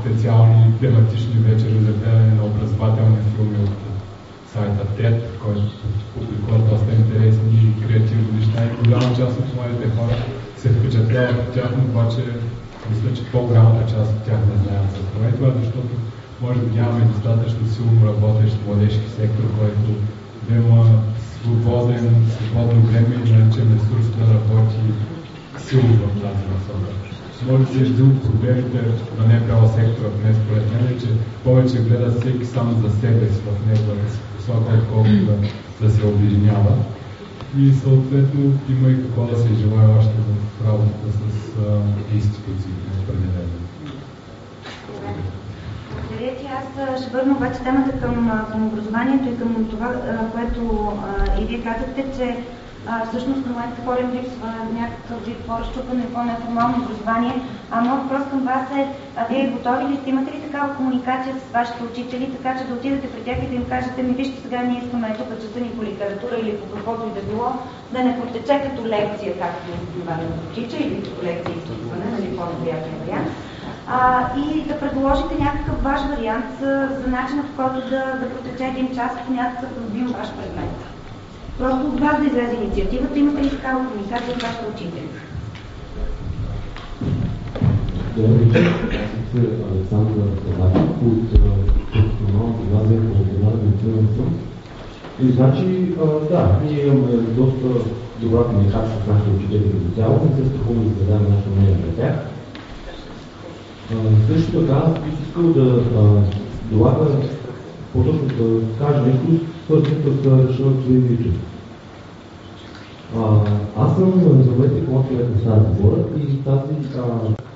специални тематични вечери за гледане на образователни филми от сайта TED, който публикува доста интересни и креативни неща и голяма част от младите хора се впечатляват от тях, обаче мисля, че по-голямата част от тях не знаят за това. И това е защото може би нямаме достатъчно силно работещ младежки сектор, който да има свободен, свободно време и наречен ресурс да работи силно в тази насока може се един от проблемите на НПО сектора днес, според мен е, че повече гледа всеки само за себе си в неговата посока, отколкото да, да се обединява. И съответно има и какво да се желая още в работата с институциите определено. Благодаря ти. Аз ще върна обаче темата към, към образованието и към това, което и вие казахте, че а, всъщност в момента хора им липсва някакъв вид по-разчупено и по-неформално образование. А моят въпрос към вас е, а вие готови ли сте, имате ли такава комуникация с вашите учители, така че да отидете при тях и да им кажете, ми вижте сега ние искаме тук чета ни по литература или по каквото и да било, да не протече като лекция, както обикновено протича, или като лекция изпитване, нали по-неприятен вариант. А, и да предложите някакъв ваш вариант за, за начина, по който да, да протече един час по някакъв любим ваш предмет. Просто от вас да излезе инициативата, имате ли такава комуникация с вашите учители? Добър вечер, аз съм Александър Салаков от професионална гимназия по медицина съм. И значи, да, ние имаме доста добра комуникация с нашите учители като цяло, не се страхуваме да задаваме нашето мнение на тях. Също така, бих искал да долага, по-точно да кажа нещо, свързано с решението ви Вичев. Аз съм заместник лакирът на Стара Загора и тази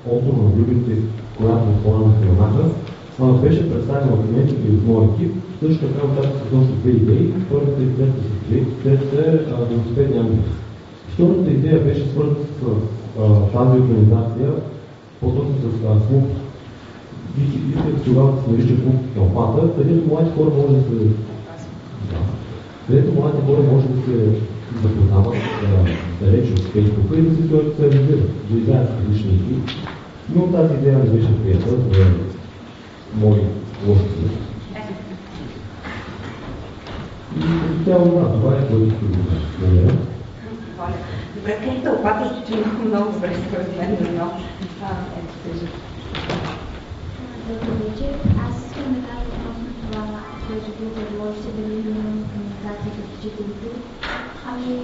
отбор на другите, която по-рано споменаха, беше представена от мен и от моят екип. Също така участвах с доста две идеи. Първата идея е третата е велосипедния амбус. Втората идея беше свързана с тази организация, по-точно с клуб. Вижте, тогава се нарича клуб Калпата, където младите хора може да се... където младите хора може да се запознават далеч от Фейсбука и да се социализират, да излязат различни игри. Но тази идея не беше прията за мои гости. И цяло да, това е което намеря. Добре, как много добре според мен, но ето се Добър вечер. Аз искам да кажа относно това, което ти предложи, да имаме комуникация с учителите. Ами,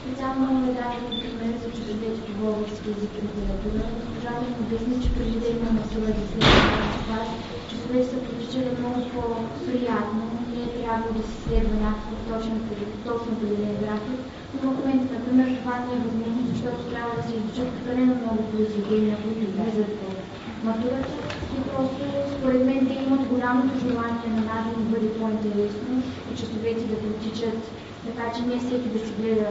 специално ме даде пример за чужденците по български език и литература. Госпожа ми обясни, че преди да имаме сила да следва клас, часовете са протичали много по-приятно. Не е трябвало да се следва някакво точно, точно определен график. В момента, например, това не е възможно, защото трябва да се изучат прекалено много произведения, които влизат в матурата и просто според мен те имат голямото желание на нас да бъде по-интересно и часовете да протичат така че не всеки да си гледа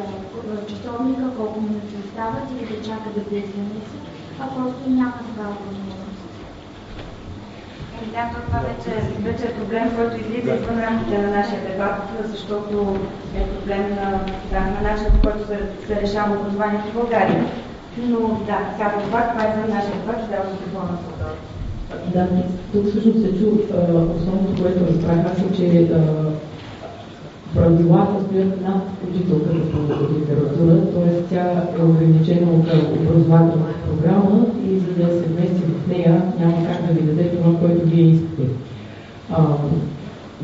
часовника, колко минути остават или да чака да влезе а просто няма такава възможност. Да, това вече, вече е проблем, който излиза извън рамките на нашия дебат, защото е проблем на, да, на начина, по който се, се решава образованието в България. Но да, сега това, това е за нашия дебат, дава микрофона на Да, тук всъщност се чу основното, което разбрах аз, че правилата стоят над учителката по литература, т.е. тя е ограничена от образователната програма и за да се вмести в нея няма как да ви даде това, което вие искате. А,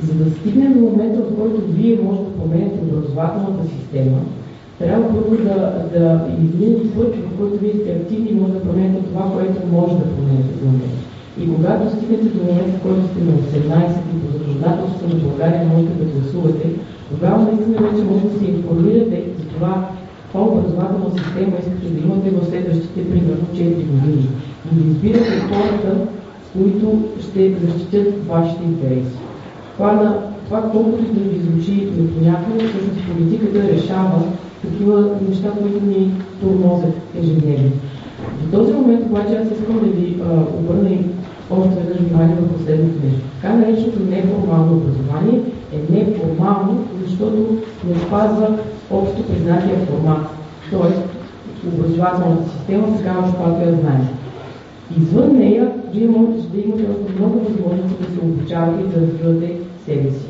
за да стигнем до момента, в който вие може да промените образователната система, трябва първо да, да изминете път, в който вие сте активни и може да промените това, което може да промените в момента. И когато стигнете до момента, в който сте на 18 и по законодателството на България можете да гласувате, тогава наистина вече може да се информирате за това, каква образователна система искате да имате в следващите, примерно, 4 години. И да избирате хората, които ще защитят вашите интереси. Това, на, това колкото да ви звучи непонятно, всъщност политиката решава такива неща, които ни тормозят ежедневно. До този момент обаче аз искам да ви обърна и още веднъж внимание на последното нещо. Така нареченото неформално образование е неформално, защото не спазва общо признатия формат, т.е. образователната система, такава, каквато я знаем. Извън нея, вие можете да имате още много възможности да се обучавате и да развивате себе си.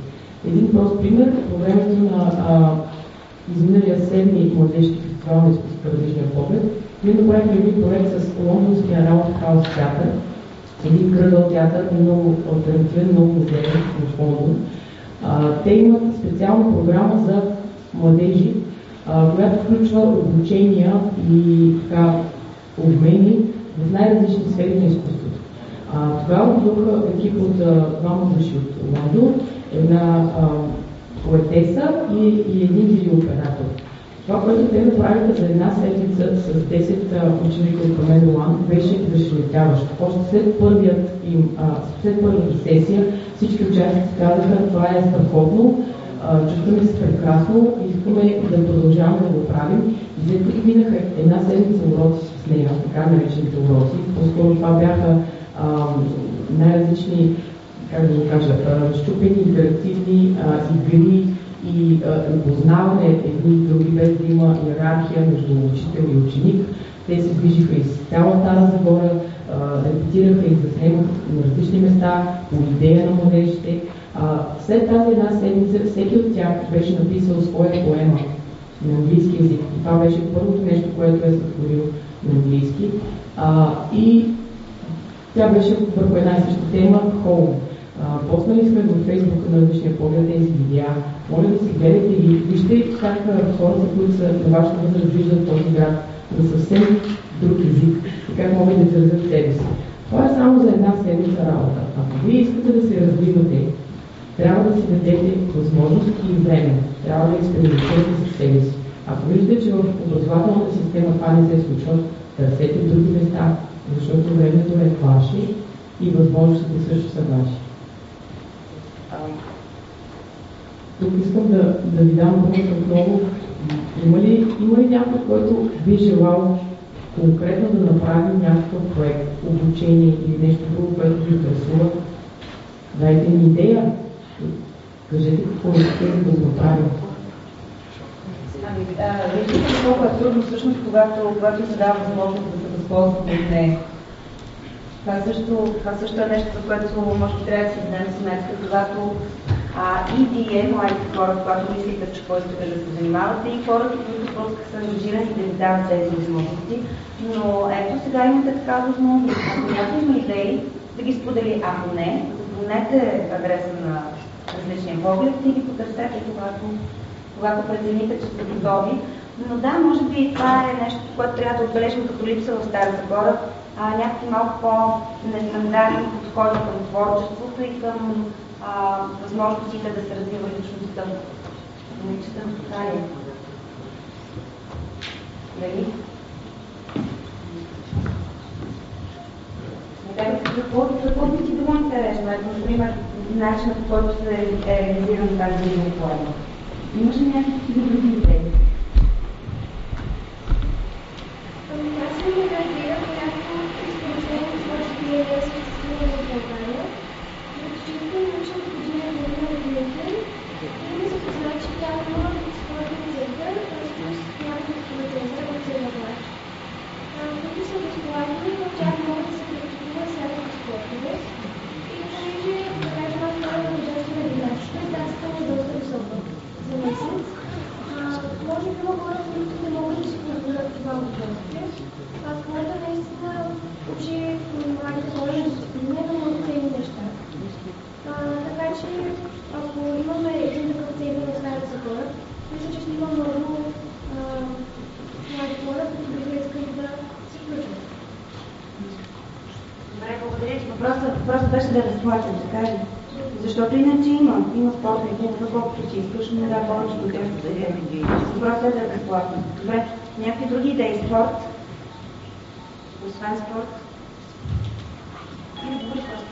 Един прост пример, по времето на а, изминалия седми младежки фестивал на изкуство поглед, ние направихме един проект с лондонския Раут Хаус театър, един кръгъл театър, много альтернативен, много модерен в Лондон. Те имат специална програма за младежи, която включва обучения и така, обмени в най-различни сфери на изкуството. Тогава дойдоха екип от двама души от Лондон, една поетеса и, и един видеооператор. Това, което те направиха за една седмица с 10 ученика от Камен Лан, беше зашеметяващо. Още след, първият им, след първата сесия всички участници казаха, това е страхотно, чувстваме се прекрасно, искаме да продължаваме да го правим. И след като минаха една седмица уроци с нея, така наречените уроци, по-скоро това бяха най-различни, как да го кажа, щупени, интерактивни игри, и познаване едни и други, без да има иерархия между учител и ученик. Те се движиха из цяла Стара Загора, репетираха и заснемаха на различни места, по идея на младежите. След тази една седмица всеки от тях беше написал своя поема на английски язик. И това беше първото нещо, което е сътворил на английски. А, и Тя беше върху една и съща тема – Home. Поснали сме във Фейсбук на различния поглед тези видеа. Моля да си гледате и вижте как хората, които са на вашата възраст, виждат този град на съвсем друг език и как могат да изразят себе си. Това е само за една седмица работа. Ако вие искате да се развивате, трябва да си дадете възможност и време. Трябва да експериментирате с себе си. Ако виждате, че в образователната система това не се случва, търсете други места, защото времето е ваше и възможностите също са ваши. Тук искам да, да ви дам думата отново. Има ли, има ли някой, който би желал конкретно да направим някакъв проект, обучение или нещо друго, което ви интересува? Дайте ми идея. Кажете какво искате да направим. Ами, виждате колко е трудно всъщност, когато, когато се дава възможност да се възползват от нея. Това също, това също е нещо, за което може би трябва да си дадем сметка, когато а, и вие, младите хора, когато мислите, че какво искате да се занимавате, и хората, които просто са ангажирани да ви дават тези възможности. Но ето сега имате така възможност. Ако някой има идеи, да ги сподели. Ако не, запомнете адреса на различния поглед и ги потърсете, когато, когато прецените, че сте готови. Но да, може би това е нещо, което трябва да отбележим като липса в Стара Загора, а, някакви малко по-нестандартни подходи към творчеството и към а, възможностите да се развива личността. Момичета, Талия. Нали? Какво, какво би ти било интересно? Ето, например, начинът по който се е реализиран тази видеоформа. Имаш ли някакви други идеи? Ами аз съм реагирам някакво може би има хора, които не могат да си позволят това удоволствие. А спорта наистина учи младите хора да дисциплина на много ценни неща. А, така че, ако имаме един такъв цели на Стара Загора, мисля, че ще има много млади хора, които биха искали да се включват. Добре, благодаря ти. Въпросът, въпросът беше да е безплатен, така? Защото иначе има. Има спортни клубове, колкото си искаш, но да повече до тях да Въпросът е да е безплатно. Добре, някакви други идеи? Спорт? Освен спорт? Или добре просто?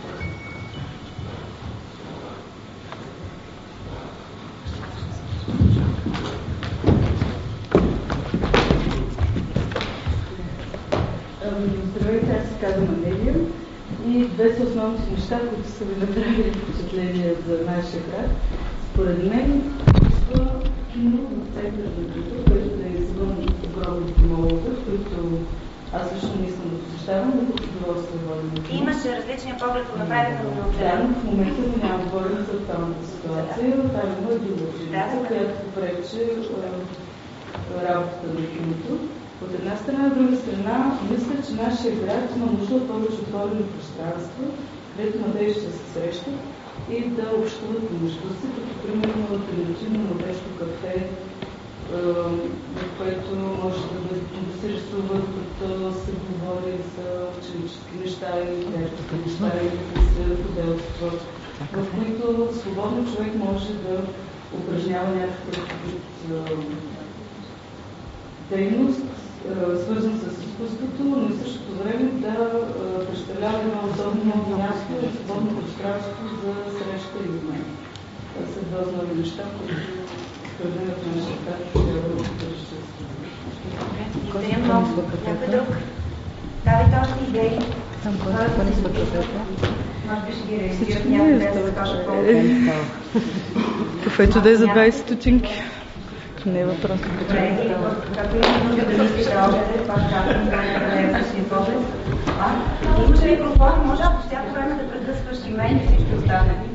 Здравейте, аз се казвам Анелия и две са основните неща, които са ви направили впечатление за нашия град. Според мен, липсва кино в центъра на което да е извън огромните молове, които аз лично не искам да посещавам, но с удоволствие водим. Имаше различния поглед по направенето на Да, но в момента няма говорим за актуалната ситуация. Там има друга ученица, която прече работата на киното. От една страна, от друга страна, мисля, че нашия град има нужда от повече отворено пространство, където младежи ще се срещат и да общуват помежду си, като примерно альтернативно младежко кафе, в което може да, да се рисуват, като се говори за ученически неща или тежки неща или за поделство, в които свободно човек може да упражнява някакъв дейност, свързан с изкуството, но и същото време да представлява едно удобно място и свободно пространство за среща и обмен. Това са два основни неща, които нашия град трябва да се Благодаря много. Някой друг? Давайте още идеи. Там не свършва Може би ще ги реализират някой ден, за да кажа колко Кафето да е за 20 стотинки. Не е въпрос. Имаш микрофон, може по всяко време да прекъсваш и мен и всички останали.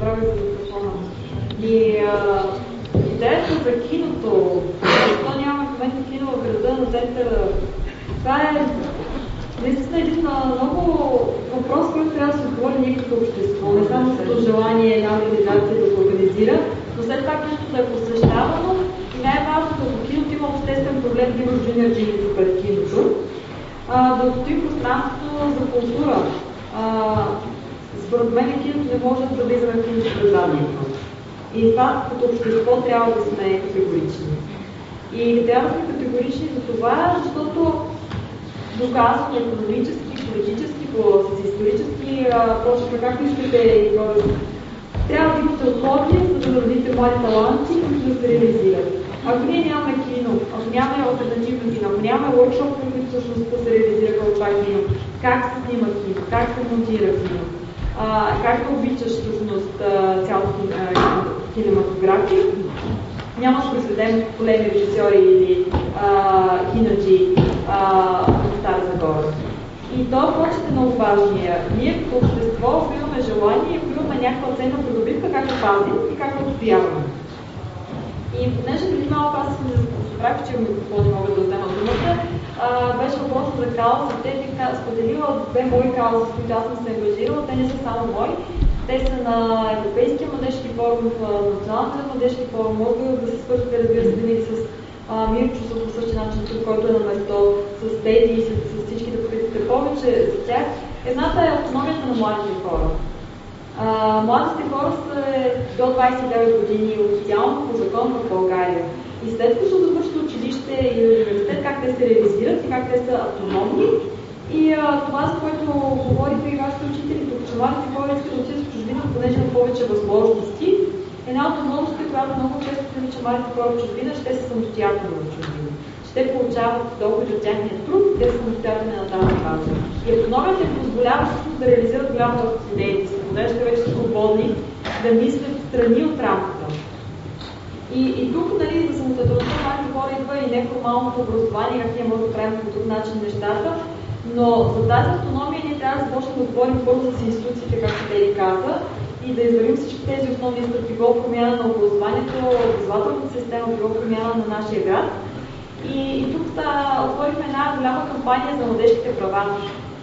Правя за микрофона. И идеята за киното, защо няма в момента кино в града на центъра, това е наистина един много въпрос, който трябва да се отговори ние като общество. Не само като желание една организация да го организира, но след това киното е посвещавано и най-важното, ако киното има обществен проблем, да има джуниор пред киното, а, да отстои пространството за култура. А, според мен киното не може да в киното през заднието. И това като общество трябва да сме категорични. И трябва да сме категорични за това, защото доказано економически, политически, с исторически прочее, както искате и трябва да имате условия, за да родите млади таланти, които да се реализират. Ако ние нямаме кино, ако нямаме альтернативно кино, ако нямаме workshop, които всъщност да се реализира това кино, как се снима кино, как се монтира кино, а, как обичаш всъщност цялата кинематография, няма да произведем големи режисьори или кинаджи в Стара Загора. И то почет е много важния. Ние като общество, имаме желание, ако имаме някаква ценна придобивка, как да пазим и как да отстояваме. И понеже преди малко аз се забравих, че микрофон не мога да взема думата, а, беше въпросът за каузите. Бих споделила две мои каузи, с които аз съм се ангажирала. Те не са само мои. Те са на Европейския младежки форум, в Националния младежки форум. Могат да се свързвате, разбира се, винаги с Мирчо по същия начин, който е на место, с тези и с, с всички да попитате повече за тях. Едната е автономията на младите хора. А, младите хора са до 29 години официално по закон в България. И след като завършат училище и университет, как те се реализират и как те са автономни. И а, това, за което говориха и вашите учители, тук, че младите хора искат да отидат чужбина, понеже имат повече възможности. Една от възможностите, която много често се че младите хора в чужбина, ще са самостоятелни в чужбина те получават доходи от тяхния труд, те са самостоятелни на тази база. И автономията им позволява всъщност да реализират голяма част от идеите си, понеже вече са свободни да мислят страни от рамката. И, и тук, нали, за самостоятелността малки хора идва и неформалното образование, как ние можем да правим по друг начин нещата, но за тази автономия ние трябва да започнем да говорим първо с институциите, както те и каза, и да извървим всички тези основни стъпки, било промяна на образованието, образователната система, било промяна на нашия град, и, и тук да отворихме една голяма кампания за младежките права.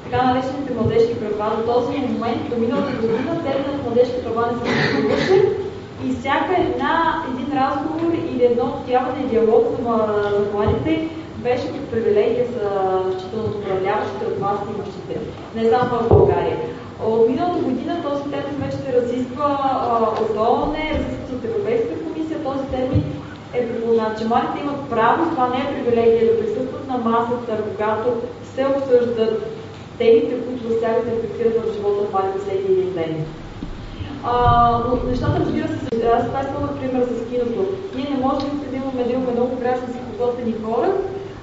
Така наречените младежки права. До този момент, до миналата година, терминът младежки права не се съществуваше и всяка една, един разговор или едно отстояване диалог за, младите беше под привилегия за считано от управляващите от власт имащите. Не само в България. От миналата година този термин вече се разисква от ООН, разисква от Европейската комисия. Този термин е припознат, че младите имат право, това не е привилегия да присъстват на масата, когато се обсъждат темите, които засягат и рефлектират в живота на младите всеки един ден. Но нещата, разбира се, аз това искам например с киното. Ние не можем да имаме, да имаме много граждански подготвени хора,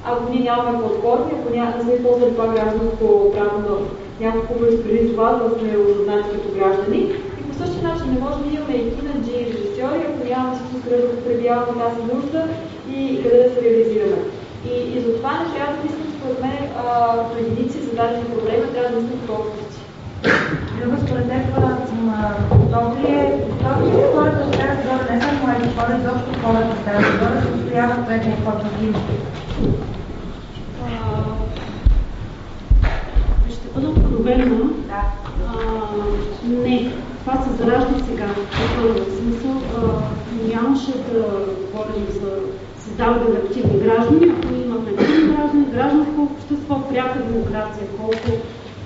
ако ние нямаме платформи, ако няма, не сме използвали това гражданско право на няколко преди това, да сме осъзнати като граждани същия начин не можем да имаме и кинаджи и режисьори, ако нямаме всичко да потребяваме тази нужда и къде да се реализираме. И, и затова не трябва да мислим, според мен, като единици за дадени проблеми, трябва да мислим като общности. Друго според теб, готов ли е, готов ли е хората от тази зона, не само млади хора, изобщо хората от тази зона, се устояват пред каквото кино? Ще бъда откровена. Да. не това се заражда сега. В смисъл нямаше да говорим за създаване на активни граждани, ако ние имахме активни граждани, гражданско общество, пряка демокрация, колко,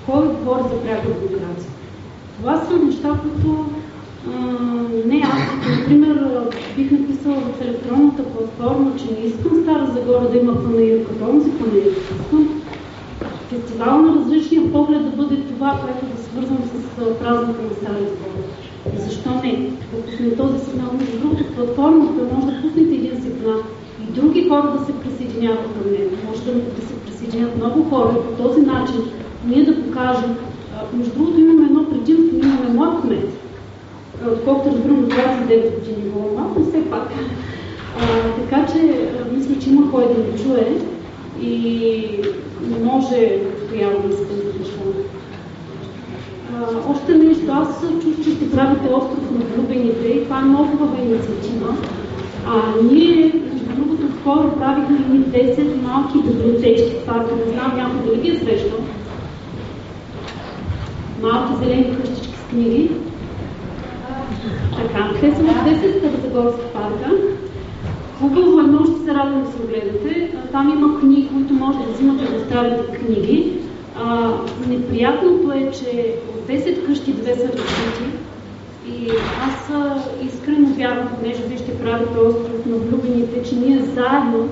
кой говори за пряка демокрация. Това са неща, които не аз, например, бих написала в електронната платформа, че не искам Стара Загора да има панаир като онзи панаир. Искам фестивал на различния поглед да бъде това, което да свързвам с празника на Стара Загора. Защо не? Сме този сигнал, между другото, платформата може да пуснете един сигнал и други хора да се присъединяват към него. Може да, да се присъединят много хора по този начин ние да покажем. Между другото, имаме едно предимство, имаме млад кмет, отколкото разбирам 29 години било малко, все пак. А, така че, мисля, че има кой да ни чуе и може постоянно да се разрешава. Още нещо, аз чух, че ще правите остров на влюбените и това е много хубава инициатива. А ние, между другото, скоро правихме и 10 малки библиотечки в парка. Не знам някой дали ги е срещал. Малки зелени къщички с книги. Така, са в 10 Старозагорска парка. Хубаво е, много ще се радвам да се огледате. Там има книги, които може да взимате да оставите книги. А, неприятното е, че от 10 къщи две са различни. И аз искрено вярвам, понеже вие ще правите остров на влюбените, че ние заедно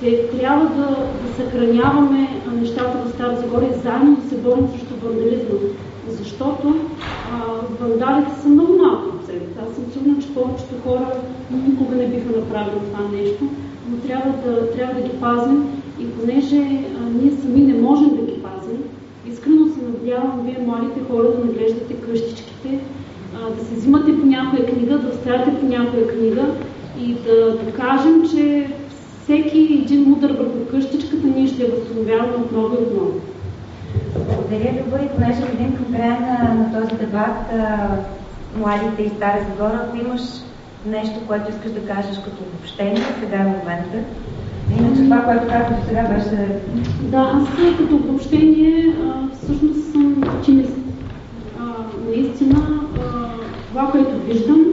ще трябва да, да съхраняваме нещата в Стара Загора и заедно да се борим срещу вандализма. Защото а, вандалите са много малко процент. Аз съм сигурна, че повечето хора никога не биха направили това нещо, но трябва да, трябва да ги пазим и понеже а, ние сами не можем да ги пазим, искрено се надявам вие, младите хора, да наглеждате къщичките, а, да се взимате по някоя книга, да оставяте по някоя книга и да докажем, че всеки един удар върху къщичката ние ще я възстановяваме отново и отново. Благодаря, Люба, и понеже видим към края на, на този дебат, а, младите и Стара Загора, ако имаш нещо, което искаш да кажеш като обобщение, сега е момента. Иначе това, което казах сега беше... Да, аз като обобщение всъщност съм оптимист. Наистина, това, което виждам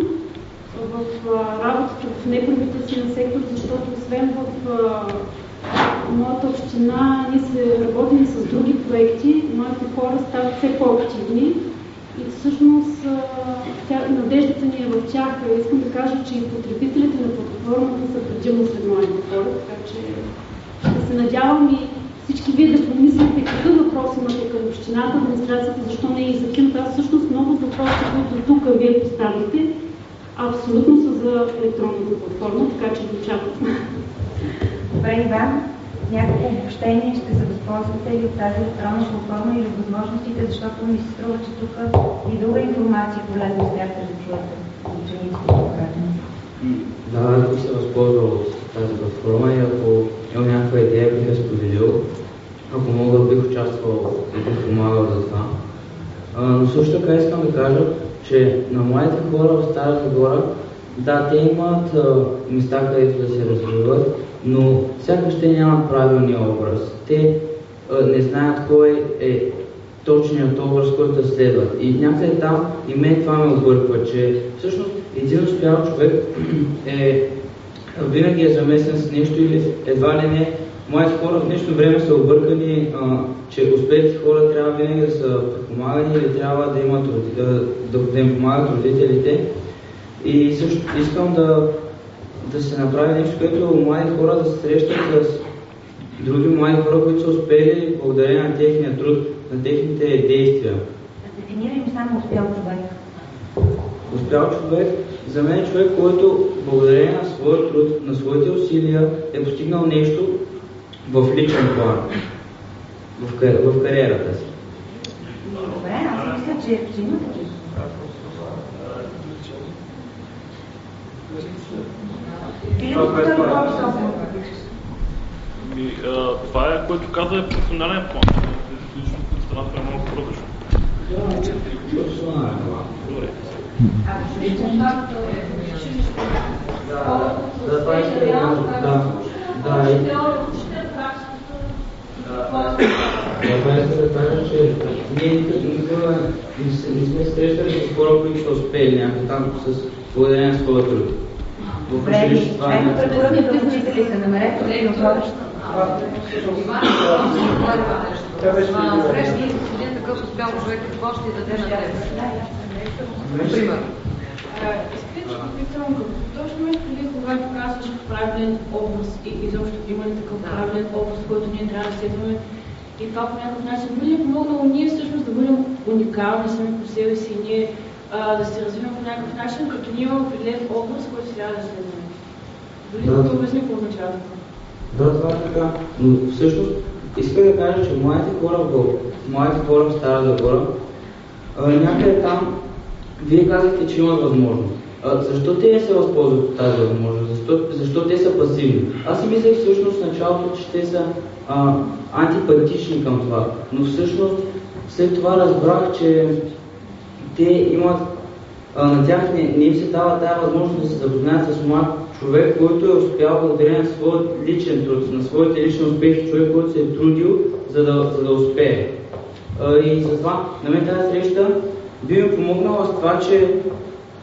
в работата в неправителствения сектор, защото освен в моята община ние се работим с други проекти, моите хора стават все по-активни и всъщност тя, надеждата ни е в тях. Искам да кажа, че и потребителите на платформата са предимно сред моите хора, така че да се надявам и всички вие да помислите какъв въпрос имате към общината, администрацията, защо не е и за Ким. Аз всъщност много въпроси, които тук вие поставите, абсолютно са за електронната платформа, така че ви очаквам. Добре, Иван някакво обобщение ще се възползвате ли от тази електронна платформа или възможностите, защото ми се струва, че тук и друга информация полезно смятате да чуете учениците Да, аз бих се възползвал от тази платформа и ако имам някаква идея, бих я споделил. Ако мога, бих участвал и бих помагал за това. А, но също така искам да кажа, че на младите хора в Стара Загора, да, те имат а, места, където да се развиват, но сякаш те нямат правилния образ. Те а, не знаят кой е точният образ, който да следват. И някъде там и мен това ме обърква, че всъщност един успял човек е винаги е замесен с нещо или едва ли не Моите хора в днешно време са объркани, а, че успехите хора трябва винаги да са подпомагани или трябва да, имат, да, да, да им помагат родителите. И също искам да да се направи нещо, което млади хора да се срещат с други млади хора, които са успели благодарение на техния труд, на техните действия. Дефинирай само успял човек. Успял човек, за мен е човек, който благодарение на своя труд, на своите усилия е постигнал нещо в личен план, в, в кариерата си. Добре, аз мисля, че, че има такива. А, това е, което каза е професионален план. Лично от страната е малко по-различно. Добре. Да, това е да, да, и... Това е да кажа, че ние никога не сме срещали с хора, които са успели някакво там с благодарение на своя труд. Добре, ето препоръките учителите, намерете ли въпрос? Срещи един такъв успял човек, какво ще даде на теб? Например. Искам да попитам, точно ли когато казваш правилен образ и изобщо има ли такъв правилен образ, който ние трябва да следваме и това по някакъв начин би ли помогнало ние всъщност да бъдем уникални сами по себе си и ние а, да се развивам по някакъв начин, като ние имаме определен образ, който трябва да следваме. Дали да, да обясни означава това? Да, това е така. Но всъщност иска да кажа, че моите хора в, моите хора в Стара Загора, някъде там, вие казахте, че имат възможност. А, защо те не се възползват от тази възможност? Защо, защо те са пасивни? Аз си мислех всъщност в началото, че те са а, антипатични към това. Но всъщност след това разбрах, че те имат, а, на тях не, не им се дава тази възможност да се запознаят с млад човек, който е успял благодарение на своят личен труд, на своите лични успехи, човек, който се е трудил, за да, за да успее. А, и затова на мен тази среща би ми помогнала с това, че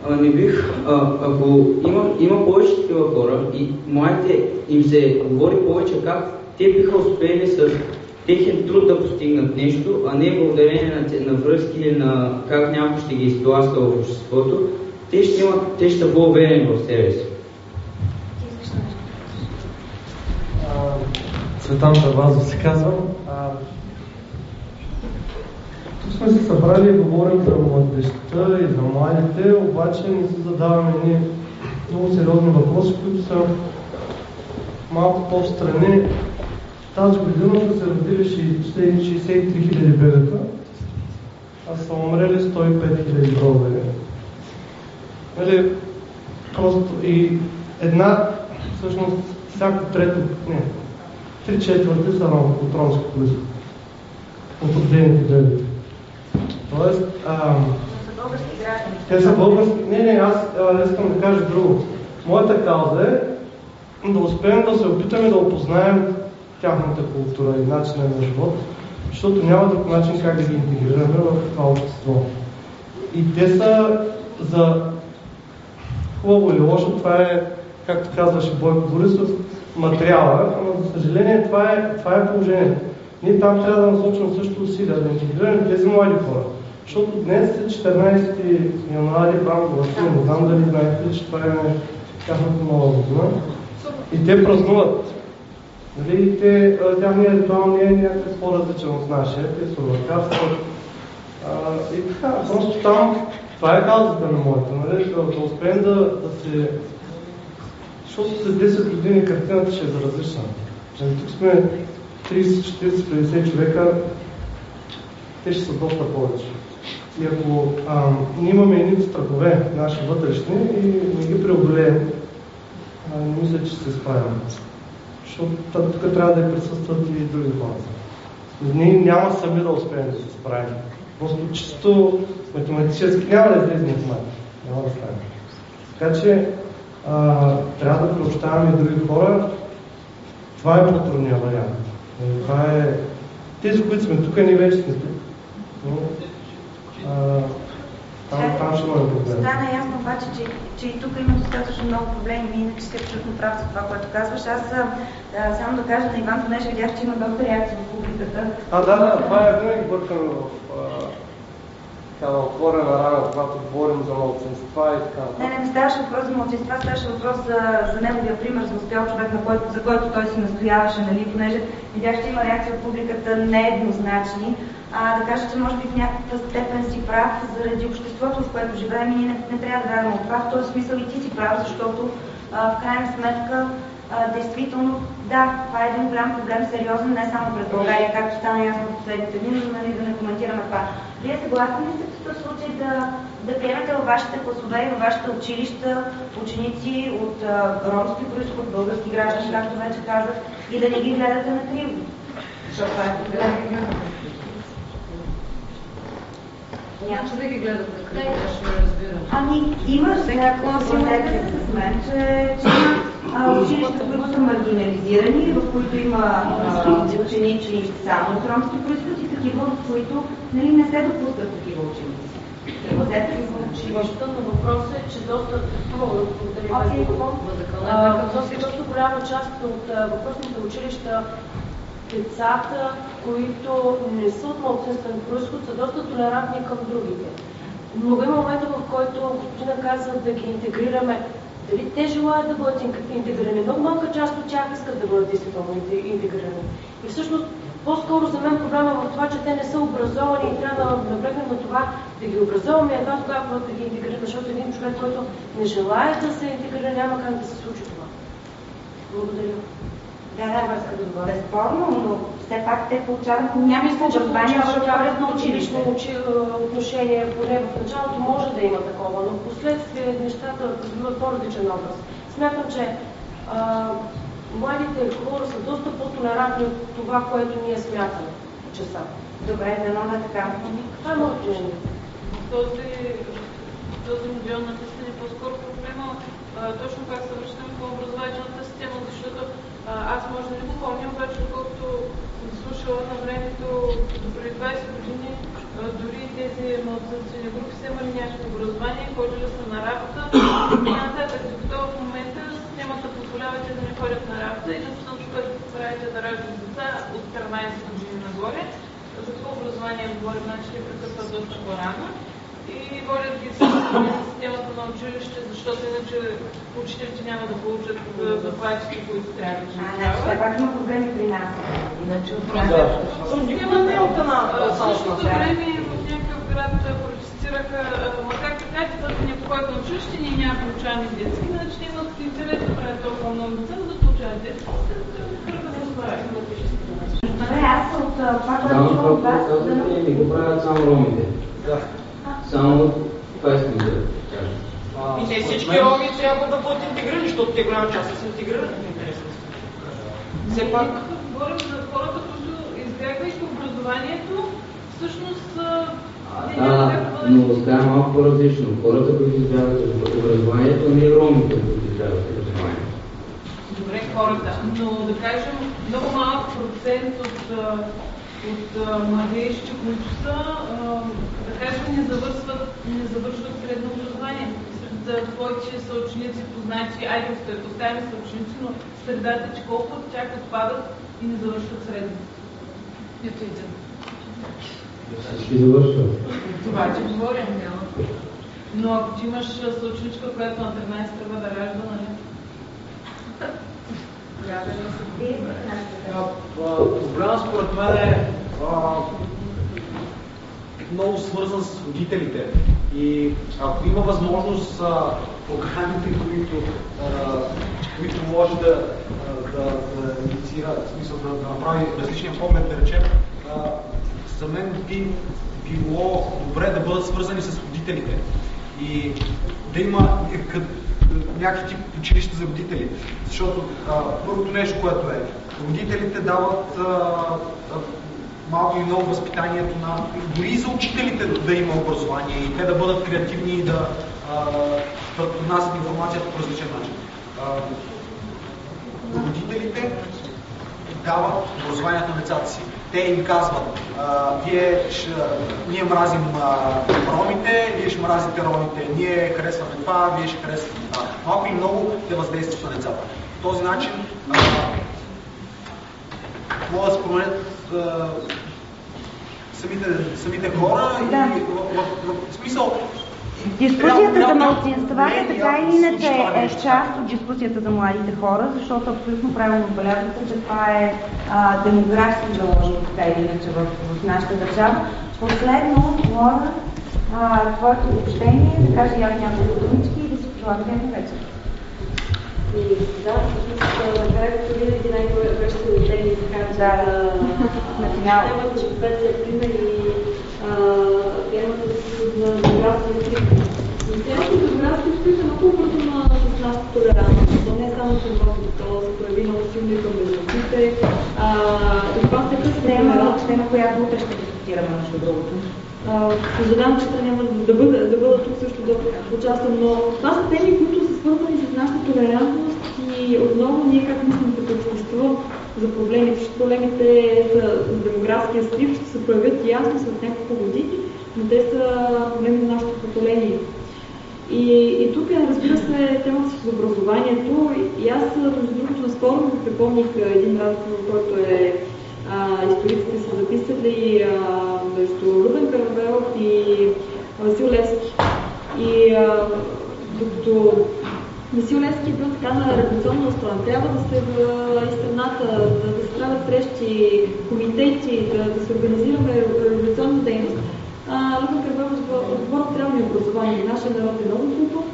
а, не бих, а, ако има, има повече такива хора и младите им се говори повече как те биха успели с техен труд да постигнат нещо, а не благодарение на, на връзки или на как някой ще ги изтласка в обществото, те ще, имат, те ще бъдат уверени в себе си. Цветан Тавазов се казвам. Тук сме се събрали и говорим за младежта и за младите, обаче не си задаваме ни много сериозни въпроси, които са малко по-встрани. Тази година са се родили 63 хиляди бебета, а са умрели 105 хиляди българи. Нали, просто и една, всъщност, всяко трето, не, три четвърти са от ромски происход. От родените бебета. Тоест, а, те са български. Не, не, аз а, искам да кажа друго. Моята кауза е да успеем да се опитаме да опознаем тяхната култура и начина на живот, защото няма друг начин как да ги интегрираме в това общество. И те са за хубаво или лошо, това е, както казваше Бойко Борисов, материала, но за съжаление това е, това е положението. Ние там трябва да насочим също усилия, да интегрираме тези млади хора. Защото днес е 14 януари, Банко Васил, не знам дали знаете, че това е тяхната нова година. И те празнуват. Нали, те, тяхният ритуал не е някакъв по-различен от нашия, те сурвакарстват. И така, просто там, това е каузата на моята, нали, да, да успеем да, да се... Защото след 10 години картината ще е различна. Тук сме 30, 40, 50 човека, те ще са доста повече. И ако а, ние имаме едни страхове, наши вътрешни, и не ги преодолеем, мисля, че се справим. Защото тук трябва да присъстват и други хора. Ние няма сами да успеем да се справим. Просто чисто математически няма да излезе математика. Няма да стане. Така че а, трябва да приобщаваме и други хора. Това е по-трудният вариант. Това е... Тези, които сме тук, ние вече сме тук. Но, а, там, там ще има проблем. Стана ясно обаче, че, че и тук има достатъчно много проблеми, иначе сте абсолютно прав за това, което казваш. Аз а, само да кажа на Иван, понеже видях, че има доста реакции в публиката. А, да, да, това е винаги бъркано в така отворена рана, когато говорим за младсинства и така. Не, не, не ставаше въпрос за младсинства, ставаше въпрос за, за неговия пример за успял човек, на който, за който той си настояваше, нали, понеже видях, че има реакция от публиката нееднозначни. А, да кажа, че може би в някаква степен си прав заради обществото, в което живеем и ние не, не трябва да даваме от това. В този смисъл и ти си прав, защото а, в крайна сметка а, действително, да, това е един голям проблем, сериозен, не само пред България, както стана ясно в последните дни, но нали, да не коментираме това. Вие съгласни ли сте в този случай да, да приемете във вашите класове и във вашите училища ученици от а, ромски происход, български граждани, както вече казах, и да не ги гледате на криво? Защото това е проблем. Няма да ги гледат на криво, аз ще разбирам. Ами, има някакво съгласие с мен, че, че има училища, които са маргинализирани, в които има а, ученици само от ромски происход и такива, в които нали, не се допускат такива ученици. Училища, но въпросът е, че доста, доста голяма част от въпросните училища децата, които не са от младсинствен происход, са доста толерантни към другите. Но има момента, в който господина казва да ги интегрираме. Дали те желаят да бъдат интегрирани? Много малка част от тях искат да бъдат действително интегрирани. И всъщност, по-скоро за мен проблема е в това, че те не са образовани и трябва да наблегнем на това да ги образоваме и едва тогава да ги интегрираме, защото един човек, който не желая да се интегрира, няма как да се случи това. Благодаря. Да, да, безспорно, но все пак те получават някакво образование, защото ходят на училище. отношение, поне в началото може да има такова, но в последствие нещата придобиват по-различен образ. Смятам, че а, младите хора са доста по-толерантни от това, което ние смятаме, че са. Добре, да така. Това е моето мнение. Този, този модел на тестене по-скоро проблема точно как се връщаме по образователната аз може да не го помня, обаче колкото слушала на времето, като преди 20 години, дори тези малцинствени групи са имали някакво образование, ходили са на работа и нататък, докато в момента системата позволява те да не ходят на работа. И да се научат правите да раждат деца от 13 години нагоре. За това образование говорим, значи те прекъсват доста по-рано и водят ги системата на училище, защото иначе учителите няма да получат заплатите, които трябва да получават. Все пак има проблеми при нас. Иначе Система не е от една. В същото време в някакъв град протестираха, макар така, че това не походят на училище, ние няма получаваме детски, значи имат интерес да правят толкова много деца, да получават детски. Добре, аз от това, което чувам от вас... Не го правят само ромите. Само това искам да кажа. И не всички роми трябва да бъдат интегрирани, защото те голяма част са интегрирани. Все пак. Говорим за хората, които избягвайки образованието, всъщност а, но сега е малко по-различно. Хората, които избягват образованието, не ромите, които избягват образованието. Добре, хората, но да кажем, много малък процент от от младежите, които са, да кажем, не завършват, не завършват средно образование. За твоите съученици, познати, айде оставяме съученици, но средата, че колко от тях отпадат и не завършват средно. Ето един. Всички завършват. Това, че говорим, няма. Но ако ти имаш съученичка, която на 13 трябва да ражда, нали? Проблема според мен е много свързан с родителите. И ако има възможност програмите, които, а, които може да, да, да инициира, в смисъл да, да направи различния поглед, да речем, а, за мен би било добре да бъдат свързани с родителите. И да има някакъв тип училище за родители. Защото първото нещо, което е, родителите дават а, а, малко и много възпитанието на... Дори и за учителите да има образование и те да бъдат креативни и да, а, да поднасят информацията по различен начин. А, родителите дават образованието на децата си. Те им казват, вие ще, ние мразим ромите, вие ще мразите ромите, ние харесваме това, вие ще харесвате това. Малко и много те въздействат на децата. По този начин могат да се променят самите, самите хора да. и в, в, в смисъл Дискусията за малцинствата така или иначе е част от дискусията за младите хора, защото абсолютно правилно отбелязвате, че това е а, демографски заложено така или иначе в, в нашата държава. Последно, Лора, твоето общение, да кажа аз няколко думички и да си пожелавам приятен вечер. И да, всъщност, накрая като винаги най-горещо теми така, да, на финал. Темата, че е пример и темата за демографския скрипт. Но темата за демографския скрипт е много обвързана с нашата толерантност. То не само Бога, то се прояви много силно и към бежанците. И това се тема, тема, която утре ще дискутираме, между другото. Съжалявам, че няма да бъда, да бъда тук също да участвам, но това са теми, които са свързани с нашата толерантност и отново ние как мислим като общество за проблемите, защото проблемите за демографския срив ще се проявят ясно след няколко години, но те са проблеми на нашето поколение. И, и тук разбира се, темата с образованието. И аз, между другото, наскоро припомних един разговор, който е а, историците са записали а, между Руден Каравелов и Васил Левски. И а, докато Васил Левски е бил така на революционно настроен, трябва да се в страната, да, да се правят срещи, комитети, да, да се организираме революционна дейност. Руден Каравелов отговорът трябва да е образование. Нашия народ е много глупав,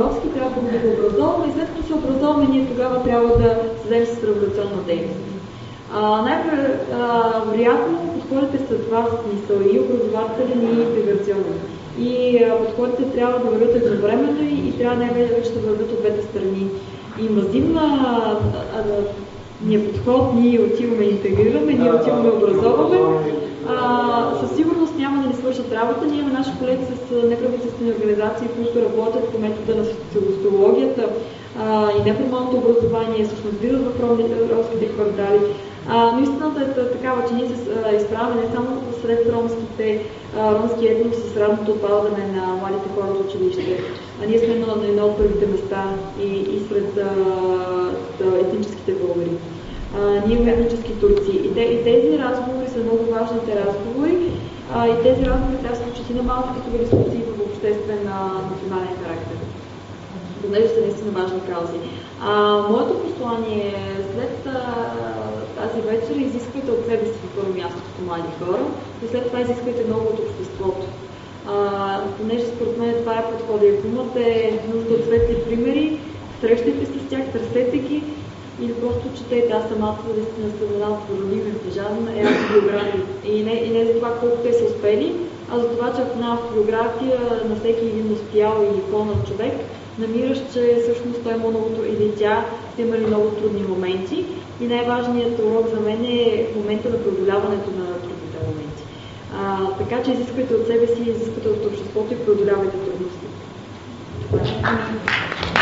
Родски трябва да го образоваме и след като се образоваме, ние тогава трябва да се вземем с революционна дейност. Най-вероятно подходите са това смисъл и образователен и интеграционен. И подходите трябва да вървят едновременно и, и трябва най-вече да вървят от двете страни. И мазим ние подход, ние отиваме и интегрираме, ние отиваме и образоваме, а, със сигурност няма да ни свършат работа. Ние имаме наши колеги с неправителствени организации, които работят по метода на социологията и неформалното образование, всъщност влизат в ромските квартали. А, но истината е такава, че ние се изправяме не само сред ромските, а, ромски етнос с ранното отпадане на младите хора от училище. А ние сме на едно от първите места и, и сред а, етническите българи. А, ние етнически турци. И, те, и тези разговори са много важните разговори. А, и тези разговори трябва да се случат и на малки такива дискусии в обществен национален характер понеже са наистина важни каузи. А, моето послание е след а, тази вечер изисквайте от себе си в първо място като млади хора и след това изисквайте много от обществото. А, понеже според мен това е подхода. Ако имате нужда от светли примери, срещайте се с тях, търсете ги или просто четете. Аз самата наистина съм една от родними притежавам е автобиография. И не, и не за това колко те са успели, а за това, че в една автобиография на всеки един успял и иконен човек намираш, че всъщност той има много, или тя сте имали много трудни моменти и най-важният урок за мен е в момента на преодоляването на трудните моменти. А, така че изисквайте от себе си, изисквайте от обществото и преодолявайте трудности. Това е.